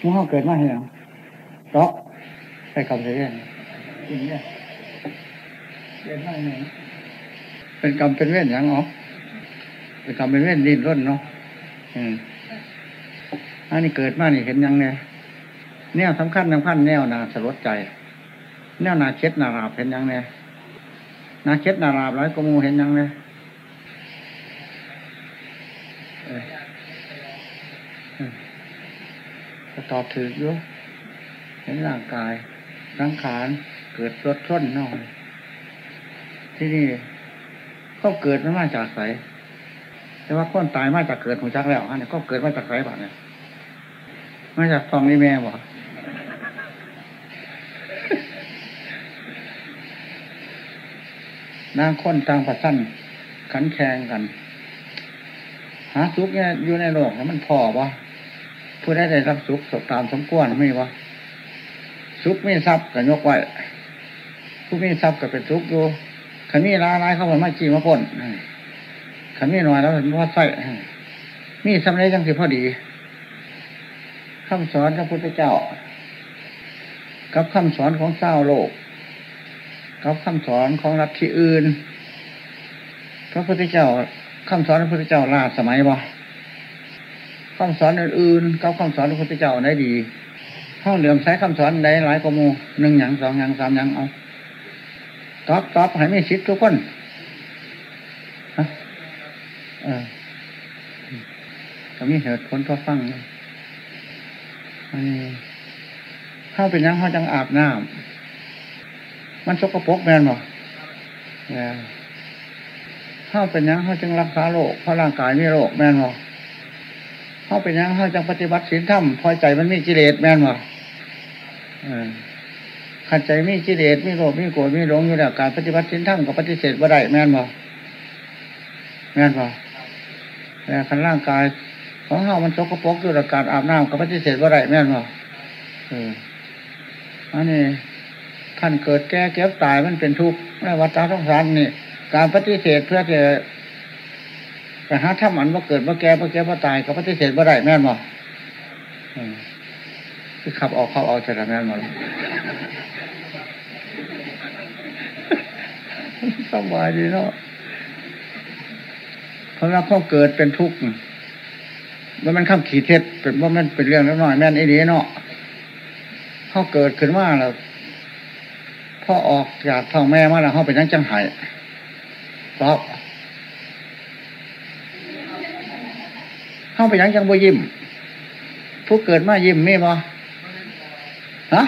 มูเฮาเกิดมาเห็นยังเตาะไปกับเสียงอย่างเงี้ยเกิดมาเห็นยังเป็นกรรมเป็นเวรอย่างอ๋อเป็นกรรมเป็นเวรดิ้นร่นเนาะอืมอันนี้เกิดมานี่เห็นยังไงแนวสำคัญสำคัญแนวนาสลดใจ แนวนาเช็ดนาราบเห็นยังไงนาเช็ดนาราบร้อยกมูเห็นยังไงเอ้ยเอ้ยก็ต อบถืออยู่เห็นร่างกายร่างขานเกิดรถท้นนอนที่นี่ก็เกิดมันมาจากไสแต่ว่าคนตายมาจากเกิดของจักแล้วฮะเนี่ยก็เกิดมาจากไสบ้างเนี่ยมาจากฟองนี่แม่บ่นางคนต่างประสั้นขันแข่งกัน หาสุขเนี่ยอยู่ในโลกแล้วมันพอวะ ผู้ได้ได้รับสุขตามสมควรไม่วะสุขไม่ทรัพย์ก็ยกไว้ผู้มีทรัพย์ก็เป็นทุกข์อยู่ขันมีร้ายร้ายเข้ามาไม่จีมาพ่นขันมีหน่อยแล้วเห็นว่าไส้มีสำเร็จจังสิพอดีคำสอนพระพุทธเจ้า กับคำสอนของเศร้าโลก กับคำสอนของรัฐที่อื่น พระพุทธเจ้าคำสอนพระพุทธเจ้าลาสมัยบ่ คำสอนอื่นๆกับคำสอนพระพุทธเจ้าได้ดีห้องเหลื่อมใช้คำสอนใดหลายกมูหนึ่งอย่างสองอย่างสามอย่างเอาตอบตอบให้ไม่ชิดทุกคนฮะเออก็มีเหตุผลพอฟังอันนี้เข้าเป็นยังเขาจังอาบน้ำมันสกปรกแม่นบ่เข้าเป็นยังเขาจึงรักษาโรคเพราะร่างกายมีโรคแมนบ่ เข้าเป็นยังเขาจึงปฏิบัติศีลธรรมพอใจมันมีกิเลสแม่นบ่ขัดใจมีกิเลสมีโรคมีโกรธมีหลงอยู่แล้วการปฏิบัติศีลธรรมกับปฏิเสธบ่ได้แม่นบ่แม่นบ่แต่ขันร่างกาย ของเฮามันสกปรกอยู่แล้วการอาบน้ำกับปฏิเสธบ่ได้แม่นบ่เอออันนี้ท่านเกิดแก่เก็บตายมันเป็นทุกข์ในวัฏสงสารนี่การปฏิเสธเพื่อจะ ไปหาถ้ามันว่าเกิดว่าแก่ว่าแก่ว่าตายก็ปฏิเสธว่าได้แม่นบ่คือขับออกเข้าออกจะแม่นบ่สบายดีเนาะเพราะว่าเขาเกิดเป็นทุกข์ว่ามันข้ามขีดเท็จเป็นว่ามันเป็นเรื่องน้อยแม่นไอ้นี้เนาะเขาเกิดขึ้นมาแล้วพ่อออกจากท้องแม่มาแล้วเขาเป็นยังจังไห้เพราะ เขาเป็นยังจังบ่ยิ้มผู้เกิดมายิ้มมีบ่ฮะ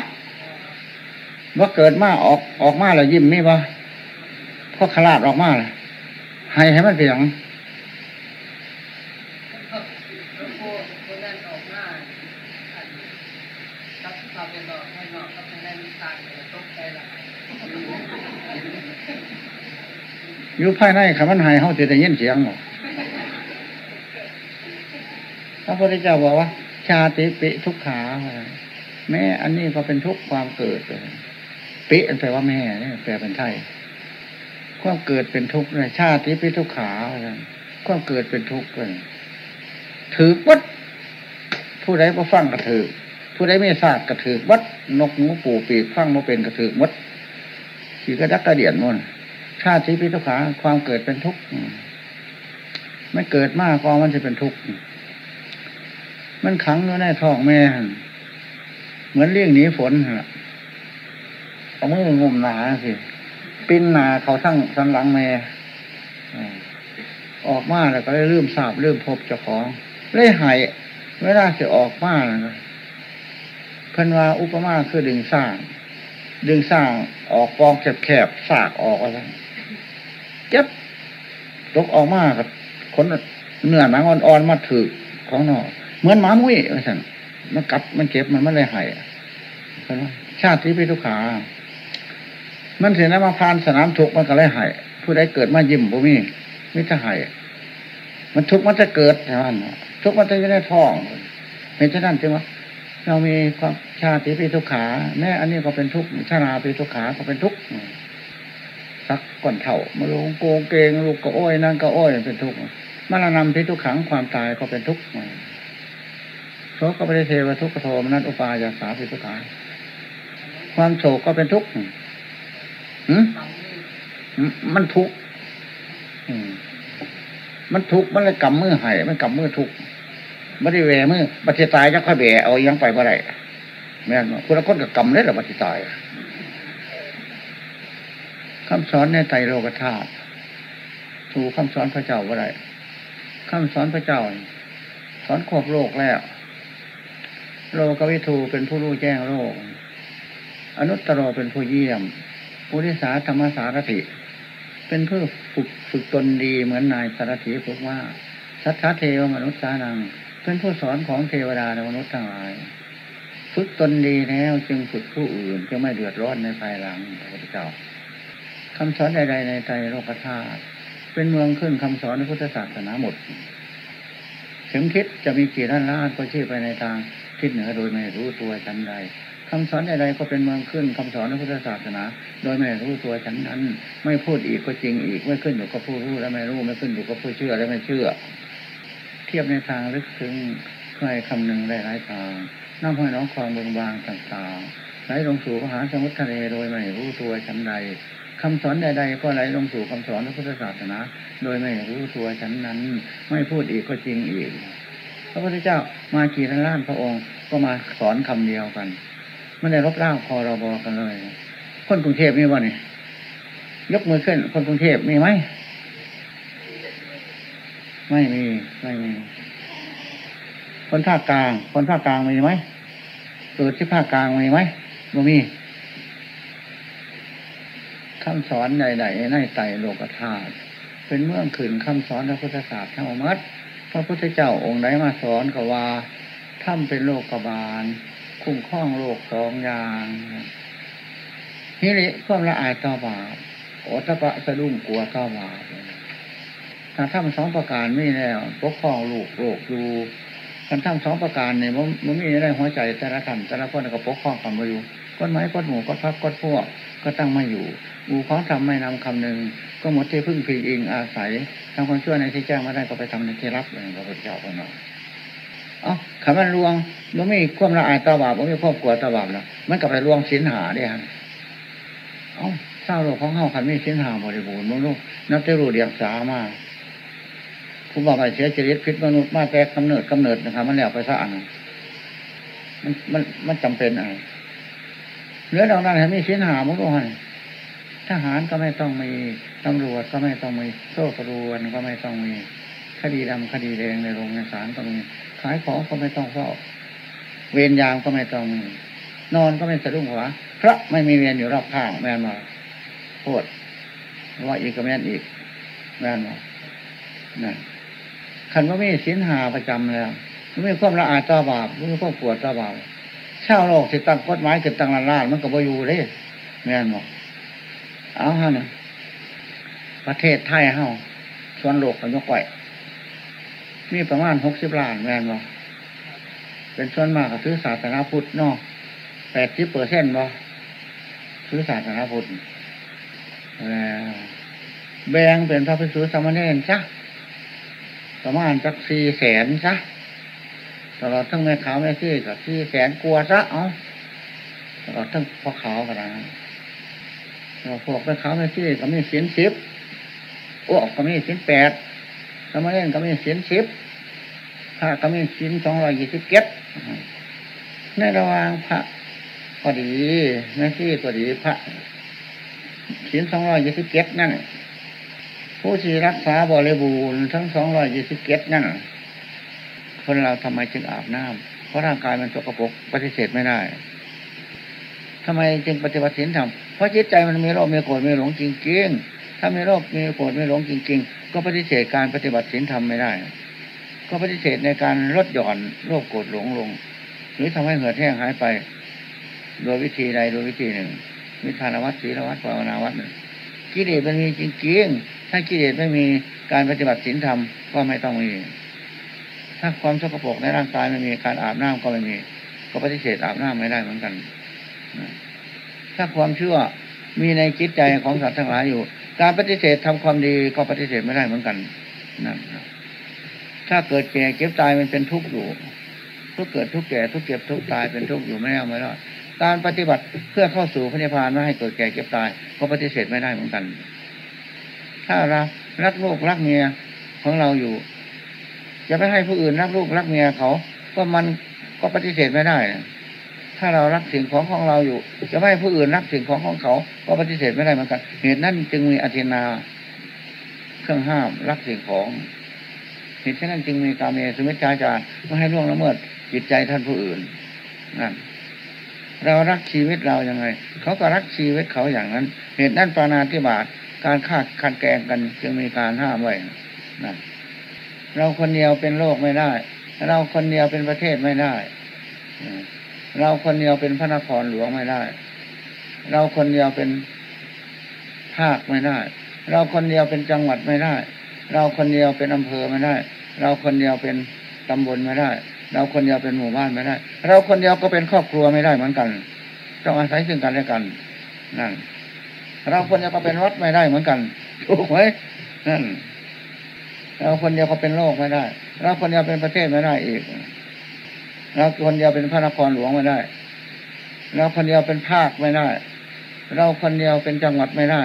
ว่าเกิดมาออกออกมาแล้วยิ้มมีบ่พอขลาดออกมาเลยให้ให้มันเสียงอยู่ภายในคำมันหายเขาจะได้ยินเสียงหรอ พระพุทธเจ้าบอกว่า ชาติปิทุกขาแม่อันนี้ก็เป็นทุกความเกิดปิแปลว่าแม่นี่แปลเป็นไทยความเกิดเป็นทุกข์เลยชาติปิทุกขาความเกิดเป็นทุกข์เลยถือวัดผู้ใดก็ฟังกระถือผู้ใดไม่ทราบกระถือวัดนกงูปูปีกฟังมาเป็นกระถือวัดขี่กระดักกระเดียนมนชาติพิทุกขาความเกิดเป็นทุกข์ไม่เกิดมากก็มันจะเป็นทุกข์ มันขังอยู่ในท้องแม่ เหมือนเลี้ยงหนีฝนฮะเอามืองุมหนาสิปิ้นหนาเขาทั้งสันหลังแม่ออกมาแล้วก็ได้เลยลืมทราบลืมพบเจ้าของเลยหายเวลาจะออกมาเลยเพิ่นว่าอุปมาคือดึงสร้าง ดึงสร้างออกกองแคบๆสากออกอะไรเจ็บตกออกมากับขนเนื้อหนังอ่อนๆมาถือของนอ เหมือนหมามุ้ยว่าสั่นมันกัดมันเก็บมันไม่เลยหายชาติที่พิทุขา มันเสียน้ำมาพานสนามทุกมันก็เลยหายผู้ใดเกิดมายิ้มบ่มีมิจะหายมันทุกมันจะเกิดใช่ไหมทุกมันจะอยู่ในท้องเป็นเช่นนั้นใช่ไหมเรามีความชาติพิทุขา แม่อันนี้ก็เป็นทุกข์ชาราพิทุขาก็เป็นทุกข์สักก่อนเถ่ามาลงโกงเกงลูกก็อ้อยนั่งก็อ้อยเป็นทุกข์มรณะพิทุขังความตายก็เป็นทุกข์ โศกปริเทวทุกขโทมนัสอุปายาสาพิทุกายความโศกก็เป็นทุกข์มันทุกข์มันทุกข์มันเลยกำมือหายมันกำมือทุกข์ไม่ได้แหวมือบัติตายจะค่อยแหวเอายังไปเมื่อไรแม่นคุณละคนกับกำเลยหรอบัติตายคำสอนในไตรโลกธาตุถูกคำสอนพระเจ้าว่าไรคำสอนพระเจ้า สอนครอบโลกแล้ว โลกวิทูเป็นผู้รู้แจ้งโลก อนุตตรเป็นผู้เยี่ยมปุริสาธรรมสารถิ เป็นผู้ฝึกฝึกตนดีเหมือนนายสารถีฝึกว่า สัทธาเทวมนุษย์สานัง เป็นผู้สอนของเทวดาและมนุษย์ทั้งหลาย ฝึกตนดีแล้วจึงฝึกผู้อื่นจะไม่เดือดร้อนในภายหลังพระพุทธเจ้าคำสอนใดๆในใจโลกธาตุเป็นเมืองขึ้นคำสอนในพุทธศาสนาหมดถึงคิดจะมีกี่ล้านล้านก็ชื่อไปในทาง ทิศเหนือโดยไม่รู้ตัวชั้นใดคำสอนใดๆก็เป็นเมืองขึ้นคำสอนในพุทธศาสนา โดยไม่รู้ตัวฉันนั้น ไม่พูดอีกก็จริงอีก ไม่ขึ้นอยู่กับผู้รู้และไม่รู้ไม่ขึ้นอยู่กับผู้เชื่อและไม่เชื่อ เทียบในทางลึกซึ้งใครคำหนึ่งได้หลายทางน้ำห้อยน้องคลองเบืองบางต่างๆไหลลงสู่มหาสมุทรทะเลโดยไม่รู้ตัวฉันใดคำสอนใดๆก็ไหลลงสู่คำสอนในพุทธศาสนา โดยไม่รู้ตัวฉันนั้น ไม่พูดอีกก็จริงอีก ระพุทธเจ้ามากี่ล้านพระองค์ ก็มาสอนคำเดียวกันไม่ได้รบร่างพอรบกันเลย คนกรุงเทพมีวะนี่ยกมือขึ้น คนกรุงเทพมีไหมไม่มีไม่มี คนภาคกลาง คนภาคกลางมีไหมเกิดที่ภาคกลางมีไหมบ่มีคำสอนใดๆในไตโลกธาตุเป็นเมื่อขืนคำสอนพระพุทธศาสตร์ทั้งหมด พระพุทธเจ้าองค์ไหนมาสอนก็ว่าถ้ำเป็นโลกบาล คุ้มครองโลกสองอย่างฮิริความละอายต่อบาปโอตปะสะดุ้งกลัวต่อบาปถ้าทำสองประการไม่แล้วปกครองลูกโลกอยู่การทำสองประการเนี่ยมันมันมีได้หัวใจแต่ละท่านแต่ละคนก็ปกครองกันมาอยู่ก้อนไม้ก้อนหมูก้อนพักก้อนพวกก็ตั้งมาอยู่ อูของทำไม่นำคำหนึ่งก็หมดที่พึ่งพิงเองอาศัยทำความชั่วในที่แจ้งมาได้ก็ไปทำในที่รับเอย่างพระพุทธเจ้าของเราอ๋อคำว่าลวงมันไม่ควบละอายตาบาปมันไม่ควบกลัวตาบาปนะมันกับไปลวงสินหาได้ฮะอ๋อเศร้าโลกของเฮาคันไม่สินหาบริบูรณ์มันลูกนับได้รู้เดียงสามากผู้บอกไปเสียจริตพิษมนุษย์มาแต่กำเนิดกำเนิดนะครับมันแล้วไปซะอันมันมันมันจำเป็นอะไรเนื้อดองนั้นให้มีสินหามุกให้ ทหารก็ไม่ต้องมีตำรวจก็ไม่ต้องมีโซ่ตรวนก็ไม่ต้องมีคดีดำคดีแดงในโรงในศาลก็มีขายของก็ไม่ต้องเฝ้าเวรยามก็ไม่ต้องมีนอนก็ไม่สะดุ้งหัวพระไม่มีเวรอยู่รอบข้างแม่นมาพูดว่าอีกก็แม่นอีกแม่นมานั่นขันว่าไม่สินหาประจำแล้วไม่ความละอาต่อบาปไม่ความปวดต่อบาปชาวโลกที่ตั้งกฎหมายเกิดตั้งล้านล้านมันก็บ่อยู่เลยแม่นบอก เอาฮะเนี่ยประเทศไทยเฮาส่วนโลกกันยกไว้มีประมาณหกสิบล้านแมนบอเป็นส่วนมากกับซื้อศาสนาพุทธเนาะแปดสิบเปอร์เซ็นต์บ่ซื้อศาสนาพุทธแบ่งเป็นพระภิกษุสามเณรซะประมาณจักสี่แสนซะตลอดทั้งแม่ขาวแม่ซี่กับสี่แสนกลัวซะเอาตลอดทั้งพ่อขาวกันนะ พวกแม่ขาวแม่ซี่ก็มีสินสิบอ้วกก็มีสินแปดสามเณรก็มีสินสิบพระก็มีสินสองร้อยยี่สิบเก็ดในระหว่างพระก็ดีแม่ซี่ก็ดีพระสินสองร้อยยี่สิบเก็ดนั่นผู้ที่รักษาบริบูรณ์ทั้งสองร้อยยี่สิบเก็ดนั่นคนเราทำไมจึงอาบน้ำเพราะร่างกายมันสกปรกปฏิเสธไม่ได้ ทำไมจึงปฏิบัติศีลธรรมเพราะจิตใจมันมีโรคมีโกรธมีหลงจริงๆถ้ามีโรคมีโกรธมีหลงจริง ๆ ก็ปฏิเสธการปฏิบัติศีลธรรมไม่ได้ ก็ปฏิเสธในการลดหย่อนโรคโกรธหลงลง หรือทำให้เหือดแห้งหายไป โดยวิธีใดโดยวิธีหนึ่งมิทานวัตศีลวัตภาวนาวัตกิเลสมันมีจริงๆ ถ้ากิเลสไม่มีการปฏิบัติศีลธรรมก็ไม่ต้องมีถ้าความสกปรกในร่างกายไม่มีการอาบน้ำก็ไม่มี ก็ปฏิเสธอาบน้ำไม่ได้เหมือนกัน ถ้าความเชื่อมีในจิตใจของสัตว์ทั้งหลายอยู่ การปฏิเสธทำความดีก็ปฏิเสธไม่ได้เหมือนกันนั่นถ้าเกิดแก่เก็บตายมันเป็นทุกข์อยู่ทุกเกิดทุกแก่ทุกเก็บทุกตายเป็นทุกข์อยู่ไม่แน่ไม่รอดการปฏิบัติเพื่อเข้าสู่พระนิพพานไม่ให้เกิดแก่เก็บตาย ก็ปฏิเสธไม่ได้เหมือนกัน ถ้าเรารักลูกรักเมียของเราอยู่จะไม่ให้ผู้อื่นรักลูกรักเมียเขา ก็มันก็ปฏิเสธไม่ได้นะ ถ้าเรารักสิ่งของของเราอยู่ จะไม่ให้ผู้อื่นรักสิ่งของของเขา ก็ปฏิเสธไม่ได้เหมือนกัน เหตุนั้นจึงมีอธินา เครื่องห้ามรักสิ่งของ เหตุฉะนั้นจึงมีกาเมสุมิจฉาจารไม่ให้ล่วงละเมิดจิตใจท่านผู้อื่นนั่นเรารักชีวิตเราอย่างไง เขาก็รักชีวิตเขาอย่างนั้น เหตุนั้นปานาธิบาตการฆ่าคันแกงกันจึงมีการห้ามไว้นั่นเราคนเดียวเป็นโลกไม่ได้ เราคนเดียวเป็นประเทศไม่ได้ เราคนเดียวเป็นพระนครหลวงไม่ได้ เราคนเดียวเป็นภาคไม่ได้ เราคนเดียวเป็นจังหวัดไม่ได้ เราคนเดียวเป็นอำเภอไม่ได้ เราคนเดียวเป็นตำบลไม่ได้ เราคนเดียวเป็นหมู่บ้านไม่ได้ เราคนเดียวก็เป็นครอบครัวไม่ได้เหมือนกันต้องอาศัยซึ่งกันและกันนั่นเราคนเดียวก็เป็นวัดไม่ได้เหมือนกันถูกไหมนั่นเราคนเดียวก็เป็นโลกไม่ได้ เราคนเดียวเป็นประเทศไม่ได้อีก เราคนเดียวเป็นพระนครหลวงไม่ได้เราคนเดียวเป็นภาคไม่ได้ เราคนเดียวเป็นจังหวัดไม่ได้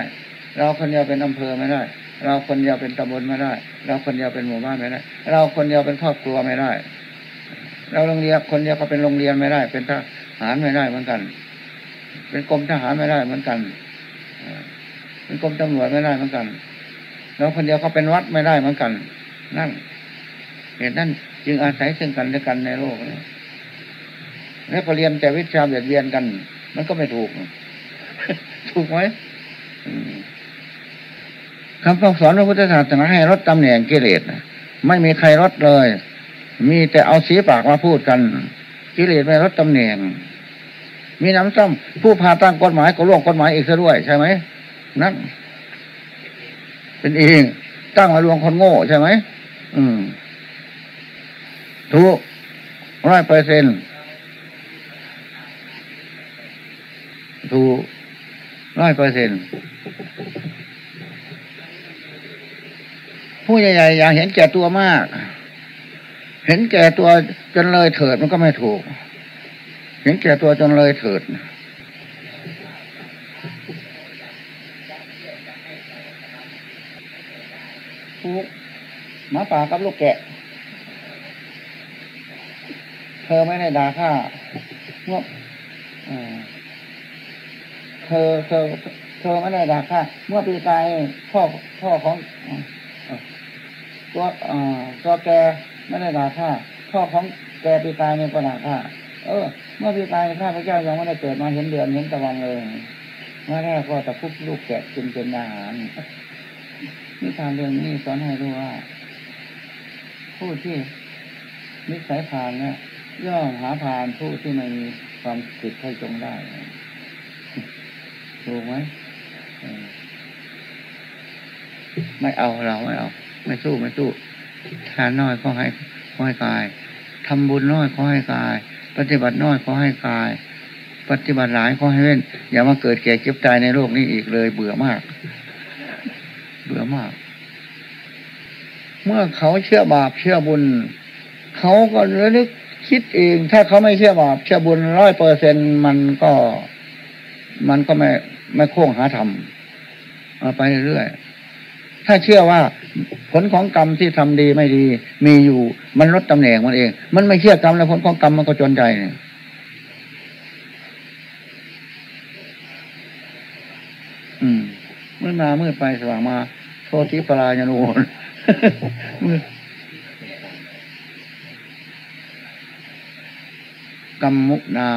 เราคนเดียวเป็นอำเภอไม่ได้ เราคนเดียวเป็นตำบลไม่ได้ เราคนเดียวเป็นหมู่บ้านไม่ได้ เราคนเดียวเป็นครอบครัวไม่ได้ เราโรงเรียนคนเดียวก็เป็นโรงเรียนไม่ได้ เป็นทหารไม่ได้เหมือนกัน เป็นกรมทหารไม่ได้เหมือนกันเป็นกรมตำรวจไม่ได้เหมือนกัน เราคนเดียวก็เป็นวัดไม่ได้เหมือนกัน นั่นเหตุนั้น จึงอาศัยซึ่งกันและกันในโลกนี้แล้วก็เรียนแต่วิชาเบียดเบียนกัน มันก็ไม่ถูก ถูกไหมคำสอนพระพุทธศาสนาให้ลดตำแหน่งกิเลสไม่มีใครลดเลย มีแต่เอาสีปากมาพูดกัน กิเลสไม่ลดตำแหน่ง มีน้ำซ้ำผู้พาตั้งกฎหมายก็ล่วงกฎหมายอีกซะด้วย ใช่ไหมนั่นเป็นเอง ตั้งมาลวงคนโง่ใช่ไหมอืม ถูกร้อยเปอร์เซ็นถูกร้อยเปอร์เซ็นผู้ใหญ่ๆอย่าเห็นแก่ตัวมาก เห็นแก่ตัวจนเลยเถิดมันก็ไม่ถูก เห็นแก่ตัวจนเลยเถิดถูกหมาป่ากับลูกแกะ ธอไม่ได้ด่าข้าเมื่อเธอเธอ เธอไม่ได้ด่าข้าเมื่อปีกายพ่อพ่อของตัวตัวแกไม่ได้ด่าข้าพ่อของแกปีกายเนี่ก็ด่าข้าเออ เมื่อปีกายข้าพระเจ้ายังไม่ได้เกิดมาเห็นเดือนเห็นตะวันเลยมื่อแรกก็ตะคุบลูกแกะกินเป็นอาหารนิทานเรื่องนี้สอนให้รู้ว่า ผู้ที่นิสัยผ่านเนี่ย ย่อมหาผ่านผู้ที่ไม่มีความผิดให้จงได้ถูกไหมไม่เอาเราไม่เอา ไม่สู้ไม่สู้ทานน้อยก็ให้ก็ให้กายทำบุญน้อยก็ให้กาย ปฏิบัติน้อยก็ให้กาย ปฏิบัติหลายก็ให้เว้น อย่ามาเกิดแก่เก็บตายในโลกนี้อีกเลย เบื่อมาก เบื่อมาก เมื่อเขาเชื่อบาปเชื่อบุญ เขาก็ระลึก คิดเองถ้าเขาไม่เชื่อบาปเชื่อบุญร้อยเปอร์เซ็นมันก็มันก็ไม่ไม่โค้งหาธรรมไปเรื่อยๆถ้าเชื่อว่าผลของกรรมที่ทำดีไม่ดี มีอยู่ มันลดตำแหน่งมันเอง มันไม่เชื่อกรรมแล้วผลของกรรมมันก็จนใจเนี่ยอืมมืดมามืดไปสว่างมา โทษทิปลายานุน กรมมุนา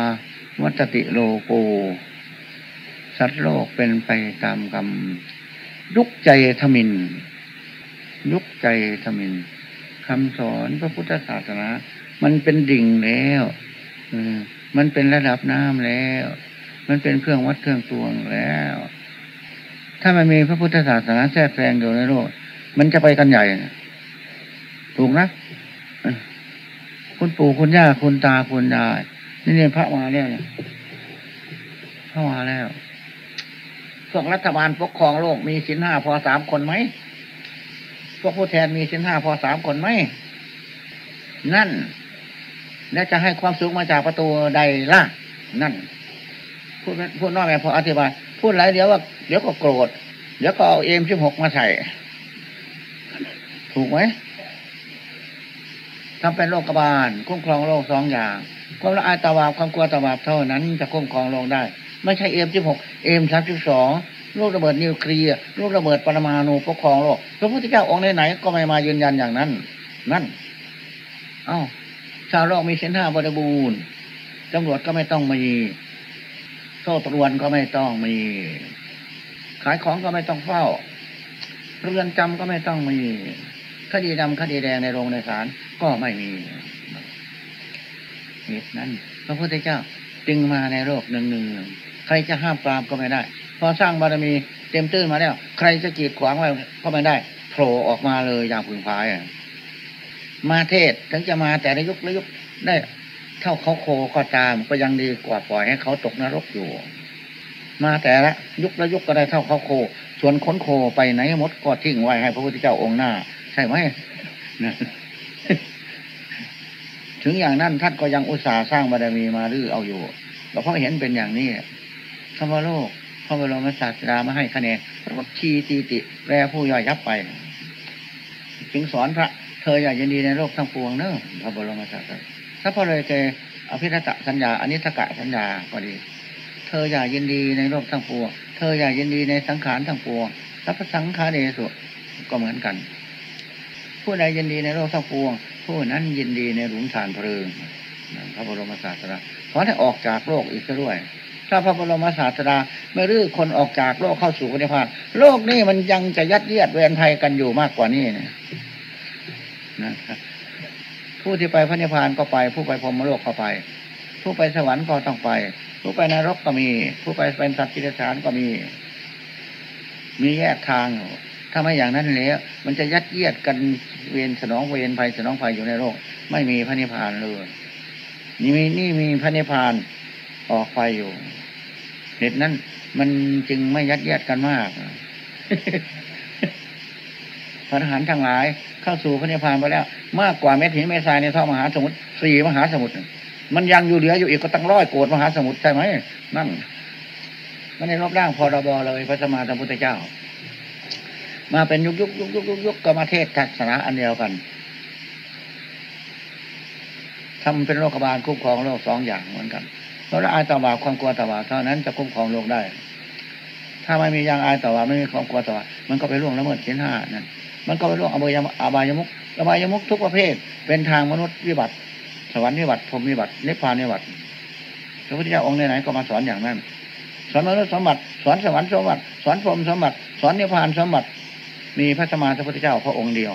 วัตติโลโก สัตว์โลกเป็นไปตามกรรม ยุกใจทมิน ยุกใจทมินคำสอนพระพุทธศาสนา มันเป็นดิ่งแล้วมันเป็นระดับน้ำแล้ว มันเป็นเครื่องวัดเครื่องตวงแล้ว ถ้ามันมีพระพุทธศาสนาแทรกแซงอยู่ในโลก มันจะไปกันใหญ่ ถูกนะ คุณปู่คุณย่าคุณตาคุณยาย นี่เนี่ยพระมาแล้วเนี่ยพระมาแล้ว พวกรัฐบาลปกครองโลกมีสินห้าพอสามคนไหม พวกผู้แทนมีสินห้าพอสามคนไหม นั่น และจะให้ความสุขมาจากประตูใดล่ะ นั่น พูดพูดน้อยไงพออธิบาย พูดหลายเดี๋ยวว่าเดี๋ยวก็โกรธ เดี๋ยวก็เอา M สิบหกมาใส่ ถูกไหมธรรมเป็นโลกบาลคุ้มครองโลกสองอย่าง ความละอายต่อบาปความกลัวต่อบาปเท่านั้นจะคุ้มครองโลกได้ ไม่ใช่ M สิบหก M สามสิบสองลูกระเบิดนิวเคลียร์ลูกระเบิดปรมาณูปกครองโลกพระพุทธเจ้าองค์ไหนๆก็ไม่มายืนยันอย่างนั้น นั่น เอ้าชาวโลกมีเส้นห้าบริบูรณ์ตำรวจก็ไม่ต้องมีโซ่ตรวนก็ไม่ต้องมี ขายของก็ไม่ต้องเฝ้า เรือนจำก็ไม่ต้องมีคดีดำคดีแดงในโรงในศาลก็ไม่มี เหตุนั้น พระพุทธเจ้าจึงมาในโลกหนึ่งหนึ่งใครจะห้ามปรามก็ไม่ได้ พอสร้างบารมีเต็มตื้นมาแล้ว ใครจะกีดขวางไว้ก็ไม่ได้โผล่ออกมาเลยอย่างพึงพายมาเทศถึงจะมาแต่ในยุคละยุคได้เท่าเขาโคก็ตามก็ยังดีกว่าปล่อยให้เขาตกนรกอยู่ มาแต่ละยุคละยุคก็ได้เท่าเขาโคส่วนค้นโคไปไหนหมดก็ทิ้งไว้ให้พระพุทธเจ้าองค์หน้า ใช่ไหม ถึงอย่างนั้นท่านก็ยังอุตส่าห์สร้างบารมีมาลื้อเอาอยู่เราเพราะเห็นเป็นอย่างนี้ธรรมโลกพระบรมศาสดามาให้คะแนนรถชีตีติแปรผู้ย่อยยับไป จึงสอนพระ เธออย่ายินดีในโลกทั้งปวงเนอะพระบรมศาสดาถ้าพอเลยเจอภิรัตสัญญาอนิสกะสัญญาก็ดี เธออย่ายินดีในโลกทั้งปวง เธออย่ายินดีในสังขารทั้งปวงสัพสังขารเดสุก็เหมือนกัน ผู้ใดยินดีในโลกทั้งปวง ผู้นั้นยินดีในหลุมฐานเพลิงพระบรมศาสดาขอให้ออกจากโลกอีกด้วย ถ้าพระบรมศาสดาไม่รื้อคนออกจากโลกเข้าสู่พระนิพพานโลกนี้มันยังจะยัดเยียดเวียนไทยกันอยู่มากกว่านี้นะครับผู้ที่ไปพระนิพพานก็ไป ผู้ไปพรหมโลกก็ไป ผู้ไปสวรรค์ก็ต้องไป ผู้ไปนรกก็มี ผู้ไปเป็นสัตว์กิเลสานก็มี มีแยกทาง ถ้าไม่อย่างนั้นแล้วมันจะยัดเยียดกันเวียนสนองเวียนภัยสนองภัยอยู่ในโลก ไม่มีพระนิพพานเลยนี่มีนี่มีพระนิพพานออกไปอยู่เหตุนั้นมันจึงไม่ยัดเยียดกันมากพระทหารทั้งหลาย เข้าสู่พระนิพพานไปแล้ว มากกว่าเม็ดหินเม็ดทรายในท้อมหาสมุทรสี่มหาสมุทรมันยังอยู่เหลืออยู่อีกก็ตั้งร้อยโกดมหาสมุทรใช่ไหมนั่นมันในรอบร่างพรบเลยพระสมมาสัมพุทธเจ้า มาเป็นยุกยุกยุกยุกยุกยุกก็มาเทศทัศนะอันเดียวกันทำเป็นโรคบาลคุ้มครองโรคสองอย่างเหมือนกันเพราะละอายต่อบาปความกลัวต่อบาปเท่านั้นจะคุ้มครองโรคได้ ถ้าไม่มียางอายต่อบาปไม่มีความกลัวต่อบาปมันก็ไปล่วงละเมิดเส้นห้านั่นมันก็ไปล่วงอบายอบายมุกอบายมุกทุกประเภท เป็นทางมนุษย์วิบัติ สวรรค์วิบัติพรมวิบัติเนิพานวิบัติพระพุทธเจ้าองค์ไหนๆก็มาสอนอย่างนั้นสอนมนุษย์สมบัติ สอนสวรรค์สมบัติ สอนพรมสมบัติ สอนเนิพพานสมบัติ มีพระสมมาสัมพุทธเจ้าพระองค์เดียว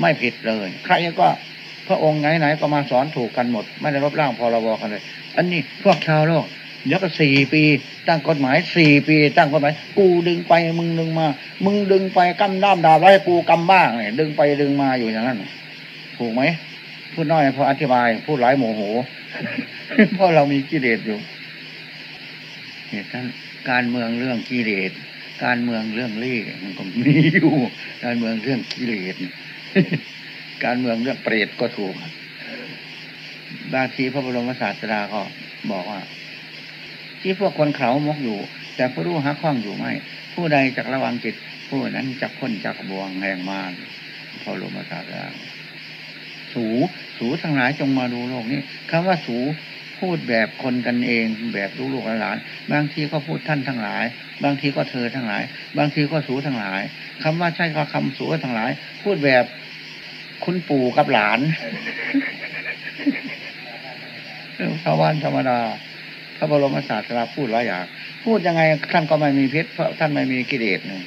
ไม่ผิดเลย ใครก็พระองค์ไหนๆก็มาสอนถูกกันหมด ไม่ได้ลบล้างพรบกันเลย อันนี้พวกชาวโลกเดี๋ยวก็สี่ปีตั้งกฎหมายสี่ปี ตั้งกฎหมาย กูดึงไปมึงดึงมา มึงดึงไปกำด้ามดาบไว้กูกำบ้างเนี่ยดึงไปดึงมาอยู่อย่างนั้น ถูกไหมพูดน้อยพออธิบาย พูดหลายโมโหเพราะเรามีกิเลสอยู่เหตุนั้นการเมืองเรื่องกิเลส การเมืองเรื่องเล่มันก็มีอยู่ การเมืองเรื่องกิเลสการเมืองเรื่องเปรตก็ถูกบางทีพระบรมศาสดาก็บอกว่า ที่พวกคนเขามกอยู่ แต่ผู้รู้หักข้องอยู่ไม่ ผู้ใดจักระวังจิต ผู้นั้นจักพ้นจากบ่วงแห่งมารพระบรมศาสดาสูสูทั้งหลายจงมาดูโลกนี้คำว่าสู พูดแบบคนกันเองแบบลูกหลาน บางทีก็พูดท่านทั้งหลาย บางทีก็เธอทั้งหลาย บางทีก็สูทั้งหลายคำว่าใช่ก็คำสูทั้งหลาย พูดแบบคุณปู่กับหลานชาวบ้านธรรมดาพระบรมศาสดาพูดหลายอย่าง พูดยังไงท่านก็ไม่มีพิษเพราะท่านไม่มีกิเลสหนึ่ง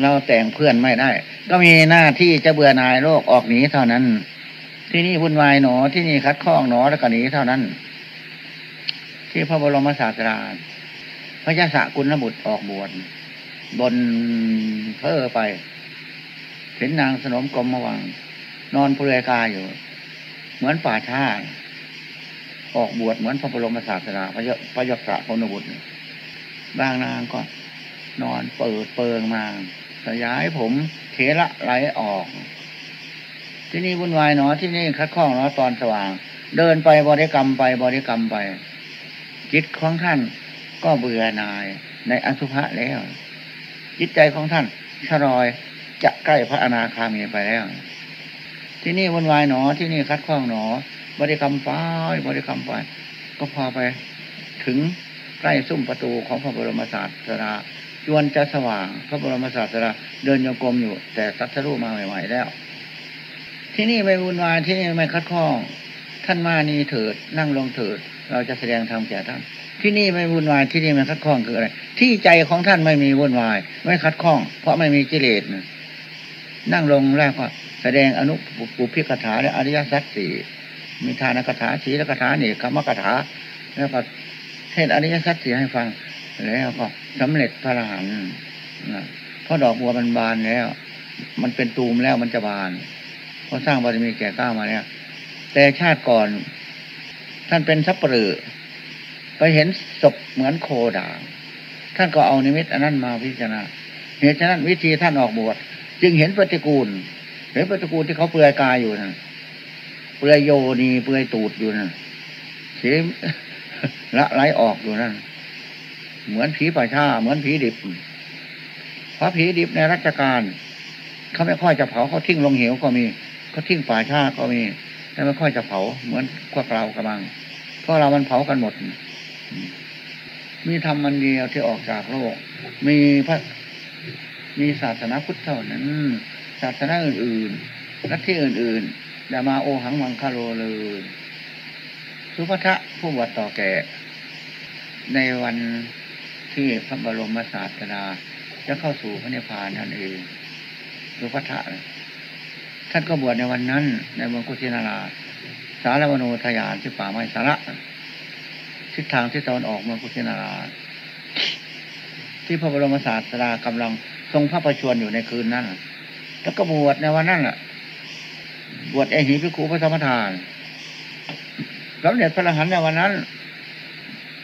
เราแต่งเพื่อนไม่ได้ ก็มีหน้าที่จะเบื่อหน่ายโลกออกหนีเท่านั้น ที่นี่วุ่นวายหนอที่นี่คัดข้องหนอแล้วก็หนีเท่านั้น ที่พระบรมศาสดาพระยาศกุลบุตรออกบวชบนเพ้อไป เห็นนางสนมกรมมวัง นอนเปลือยกายอยู่ เหมือนป่าชาออกบวชเหมือนพระบรมศาสดาพระยพระยศพนบุตรบางนางก็ นอนเปิดเปิงมาสยายผมเทระไหลออก ที่นี่วุ่นวายเนาะที่นี่คัดข้องเนาะตอนสว่าง เดินไปบริกรรมไปบริกรรมไปจิตของท่านก็เบื่อหน่ายในอสุภะแล้ว จิตใจของท่านชะลอยจะใกล้พระอนาคามีไปแล้ว ที่นี่วุ่นวายหนอที่นี่คัดข้องหนอ บริกรรมไปบริกรรมไป ก็พอไปถึงใกล้ซุ้มประตูของพระบรมศาสดาจวนจะสว่าง พระบรมศาสดาเดินโยกรมอยู่ แต่ตัดสรู้มาใหม่ๆแล้ว ที่นี่ไม่วุ่นวายที่นี่ไม่คัดข้องท่านมานี่เถิด นั่งลงเถิด เราจะแสดงธรรมแก่ท่านที่นี่ไม่วุ่นวายที่นี่ไม่คัดข้องคืออะไร ที่ใจของท่านไม่มีวุ่นวาย ไม่คัดข้อง เพราะไม่มีกิเลสนั่งลงแรกก็แสดงอนุปุพิกถาและอริยสัจสี่มีทานกถาศีลกถาเนี่คำกถา แล้วก็เทศอริยสัจสี่ให้ฟัง แล้วก็สำเร็จพระอรหันต์นะเพราะดอกบัวมันบานแล้ว มันเป็นตูมแล้วมันจะบาน เพราสร้างบารมีแก่กล้ามาแล้วแต่ชาติก่อน ท่านเป็นสัปเหร่อไปเห็นศพเหมือนโคด่าง ท่านก็เอานิมิตอันนั้นมาพิจารณาเหตุฉะนั้นวิธีท่านออกบวชจึงเห็นปฏิกูล เห็นปฏิกูลที่เขาเปลือยกายอยู่นะเปลือยโยนีเปลือยตูดอยู่นะเสียละไหลออกอยู่นั่นเหมือนผีป่าชาเหมือนผีดิบเพราะผีดิบในรัชกาลเขาไม่ค่อยจะเผาเขาทิ้งลงเหวก็มี เขาทิ้งป่าชาก็มีแต่ไม่ค่อยจะเผาเหมือนพวกเรากระบังเพราะเรามันเผากันหมด มีธรรมมันเดียวที่ออกจากโลก มีพระมีศาสนาพุทธเท่านั้น ศาสนาอื่นๆลัทธิอื่นๆแต่มาโอหังมังคาโลเลยสุภทะผู้บวชต่อแก่ ในวันที่พระบรมศาสดาจะเข้าสู่พระนิพพานนั่นเองสุภทะ ท่านก็บวชในวันนั้น ในเมืองกุชินารา สารวโนทยานที่ป่าไม้สาระทิศทางที่ตะวันออกเมืองกุชินารา ที่พระบรมศาสดากำลังทรงพระประชวรอยู่ในคืนนั้น แล้วก็บวชในวันนั้นแหละบวชไอหีพิคูพระธรรมทานแล้วเด็จพระอรหันต์ในวันนั้น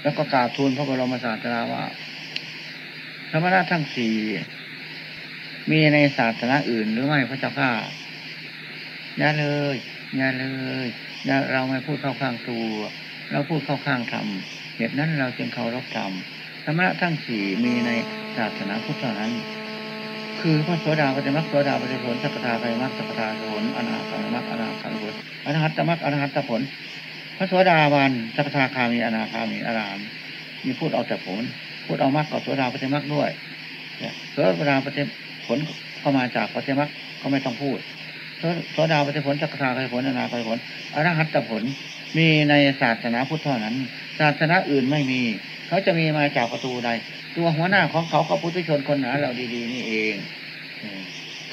แล้วก็กราบทูลพระบรมศาสดาว่าธรรมะทั้งสี่มีในศาสนาอื่นหรือไม่พระเจ้าข้า อย่าเลยอย่าเลยอย่าเราไม่พูดเข้าข้างตัว เราพูดเข้าข้างธรรมเหตุนั้นเราจึงเคารพธรรมธรรมะทั้งสี่มีในศาสนาพุทธเท่านั้น คือพระโสดาปฏิมักโสดาปฏิผลสักทาไปมักสักทาผลอนาคามักอนาคาผลอรหัตตมักอรหัตตผล พระโสดาบันสักทาคามีอนาคามีอารามมีพูดเอาแต่ผล พูดเอามักกับโสดาปฏิมักด้วยโสดาปฏิผลเข้ามาจากปฏิมักก็ไม่ต้องพูด โสดาปฏิผลสักทาไปผลอนาคาผลอรหัตผล มีในศาสนาพุทธเท่านั้น ศาสนาอื่นไม่มี เขาจะมีมาจากประตูใด ตัวหัวหน้าของเขาก็พุทธชนคนหนาเราดีๆ นี่เอง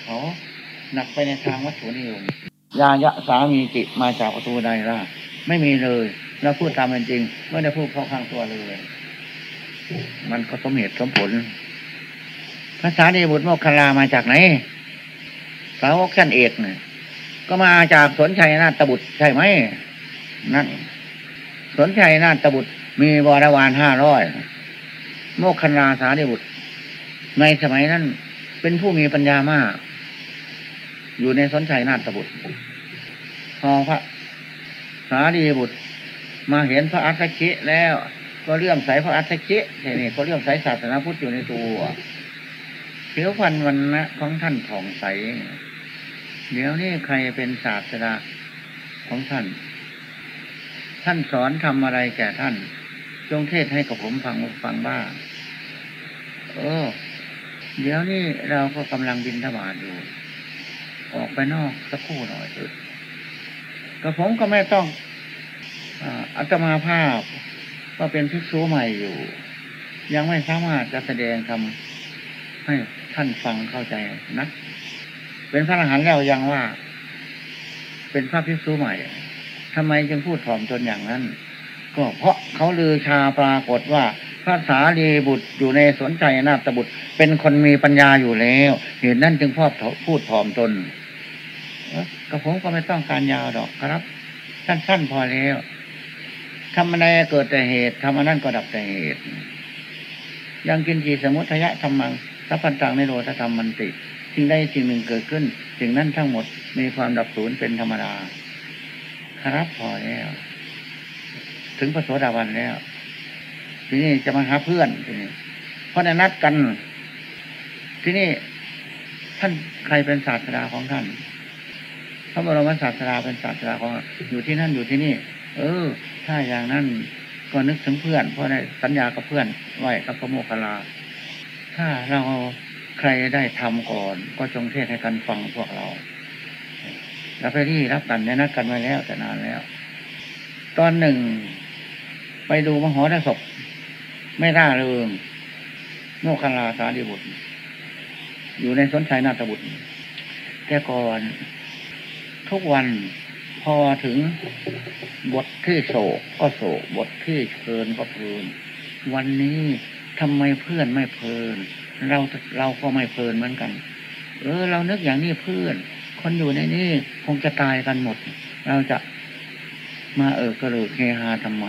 เขาหนักไปในทางวัตถุนิยมยายะสามีจิมาจากประตูใดล่ะไม่มีเลยเราพูดตามเป็นจริงไม่ได้พูดเข้าข้างตัวเลย มันก็สมเหตุสมผลภาษาดีบุตรโมกขลามาจากไหน สาวกขั้นเอกเนี่ยก็มาจากสนชัยนาฏบุตรใช่ไหมนั่นสนชัยนาฏบุตร มีบริวารห้าร้อยโมกขลาสาดีบุตร ในสมัยนั้น เป็นผู้มีปัญญามาก อยู่ในสนชัยนาฏบุตรพอพระสารีบุตร มาเห็นพระอัฏฐกิแล้วก็เลื่อมใสพระอัฏฐกิทีนี่ก็เลื่อมใสศาสนาพุทธอยู่ในตัวผิวพรรณวันนะของท่านผ่องใส เดี๋ยวนี้ใครเป็นศาสดาของท่าน ท่านสอนทำอะไรแก่ท่าน จงเทศให้กับผมฟังฟังบ้างเออ เดี๋ยวนี้เราก็กำลังบินทบาทอยู่ ออกไปนอกสักครู่หน่อยเถิดกระผมก็ไม่ต้องอัตมาภาพก็เป็นภิกษุใหม่อยู่ ยังไม่สามารถจะแสดงทำให้ท่านฟังเข้าใจนะ เป็นพระอรหันต์แล้วยังว่า เป็นพระภิกษุใหม่ทำไมจึงพูดถ่อมตนอย่างนั้น ก็เพราะเขาลือชาปรากฏว่าพระสารีบุตรอยู่ในสนใจนาฏบุตร เป็นคนมีปัญญาอยู่แล้ว เหตุนั้นจึงพ่อพูดถ่อมตนกระผมก็ไม่ต้องการยาวดอกครับสั้นๆพอแล้วทำอะไรเกิดแต่เหตุทำอันนั้นก็ดับแต่เหตุ ยังกินจีสมุทยะธรรมังสัพพันตังในโลธธรรมมันติ สิ่งใดสิ่งหนึ่งเกิดขึ้น สิ่งนั้นทั้งหมดมีความดับศูนย์เป็นธรรมดาครับพอแล้วถึงพระโสดาบันแล้วทีนี้จะมาหาเพื่อนทีนี้เพราะในนัดกัน ที่นี่ท่านใครเป็นศาสดาของท่านพระบรมศาสดาเป็นศาสดาของอยู่ที่นั่นอยู่ที่นี่ เออ ถ้าอย่างนั้นก็นึกถึงเพื่อน เพราะได้สัญญากับเพื่อนไหวกับพระโมคคัลลาถ้าเรา ใครได้ทำก่อน ก็จงเทศให้กันฟังพวกเราเราไปที่รับกันในนัดกันไว้แล้วแต่นานแล้ว ตอนหนึ่ง ไปดูมหรสพไม่ร่าเริงโมคคัลลาสาดีบุตร อยู่ในสนชัยนาฏบุตรแต่ก่อน ทุกวันพอถึงบทที่โศกก็โศกบทที่เพลินก็เพลินวันนี้ ทำไมเพื่อนไม่เพลิน เราเราก็ไม่เพลินเหมือนกัน เออ เรานึกอย่างนี้เพื่อน คนอยู่ในนี้คงจะตายกันหมด เราจะมาเออกระเลิกเฮฮาทำไม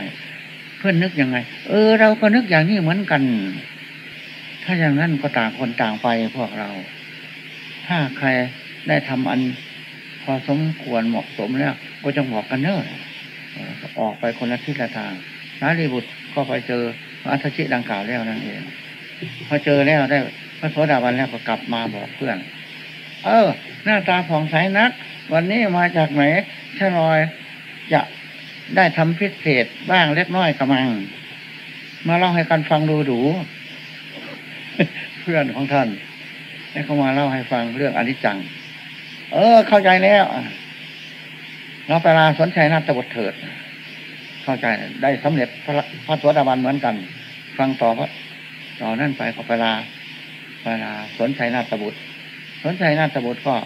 เพื่อนนึกยังไง เออ เราก็นึกอย่างนี้เหมือนกัน ถ้าอย่างนั้นก็ต่างคนต่างไปพวกเรา ถ้าใครได้ทำอันพอสมควรเหมาะสมแล้ว ก็จะบอกกันเนอะออกไปคนละทิศละทางนารีบุตรก็ไปเจอ อัศชิดังกล่าวแล้วนั่นเองพอเจอแล้วได้พระโสดาบันแล้วก็กลับมาบอกเพื่อน เออ หน้าตาผ่องใสนัก วันนี้มาจากไหนชะลอยจะได้ทำพิเศษบ้างเล็กน้อยกำลัง มาเล่าให้กันฟังดูดูเพื่อนของท่านให้เขามาเล่าให้ฟังเรื่องอนิจจัง เออ เข้าใจแล้วเราไปลาสนใจนาตบทเถิด เข้าใจได้สำเร็จพระพระสวสดาบันเหมือนกัน ฟังต่อพระต่อนั่นไปขอไปลาไปลาสนใจนาตบุตร สนใจนาตบุตรก็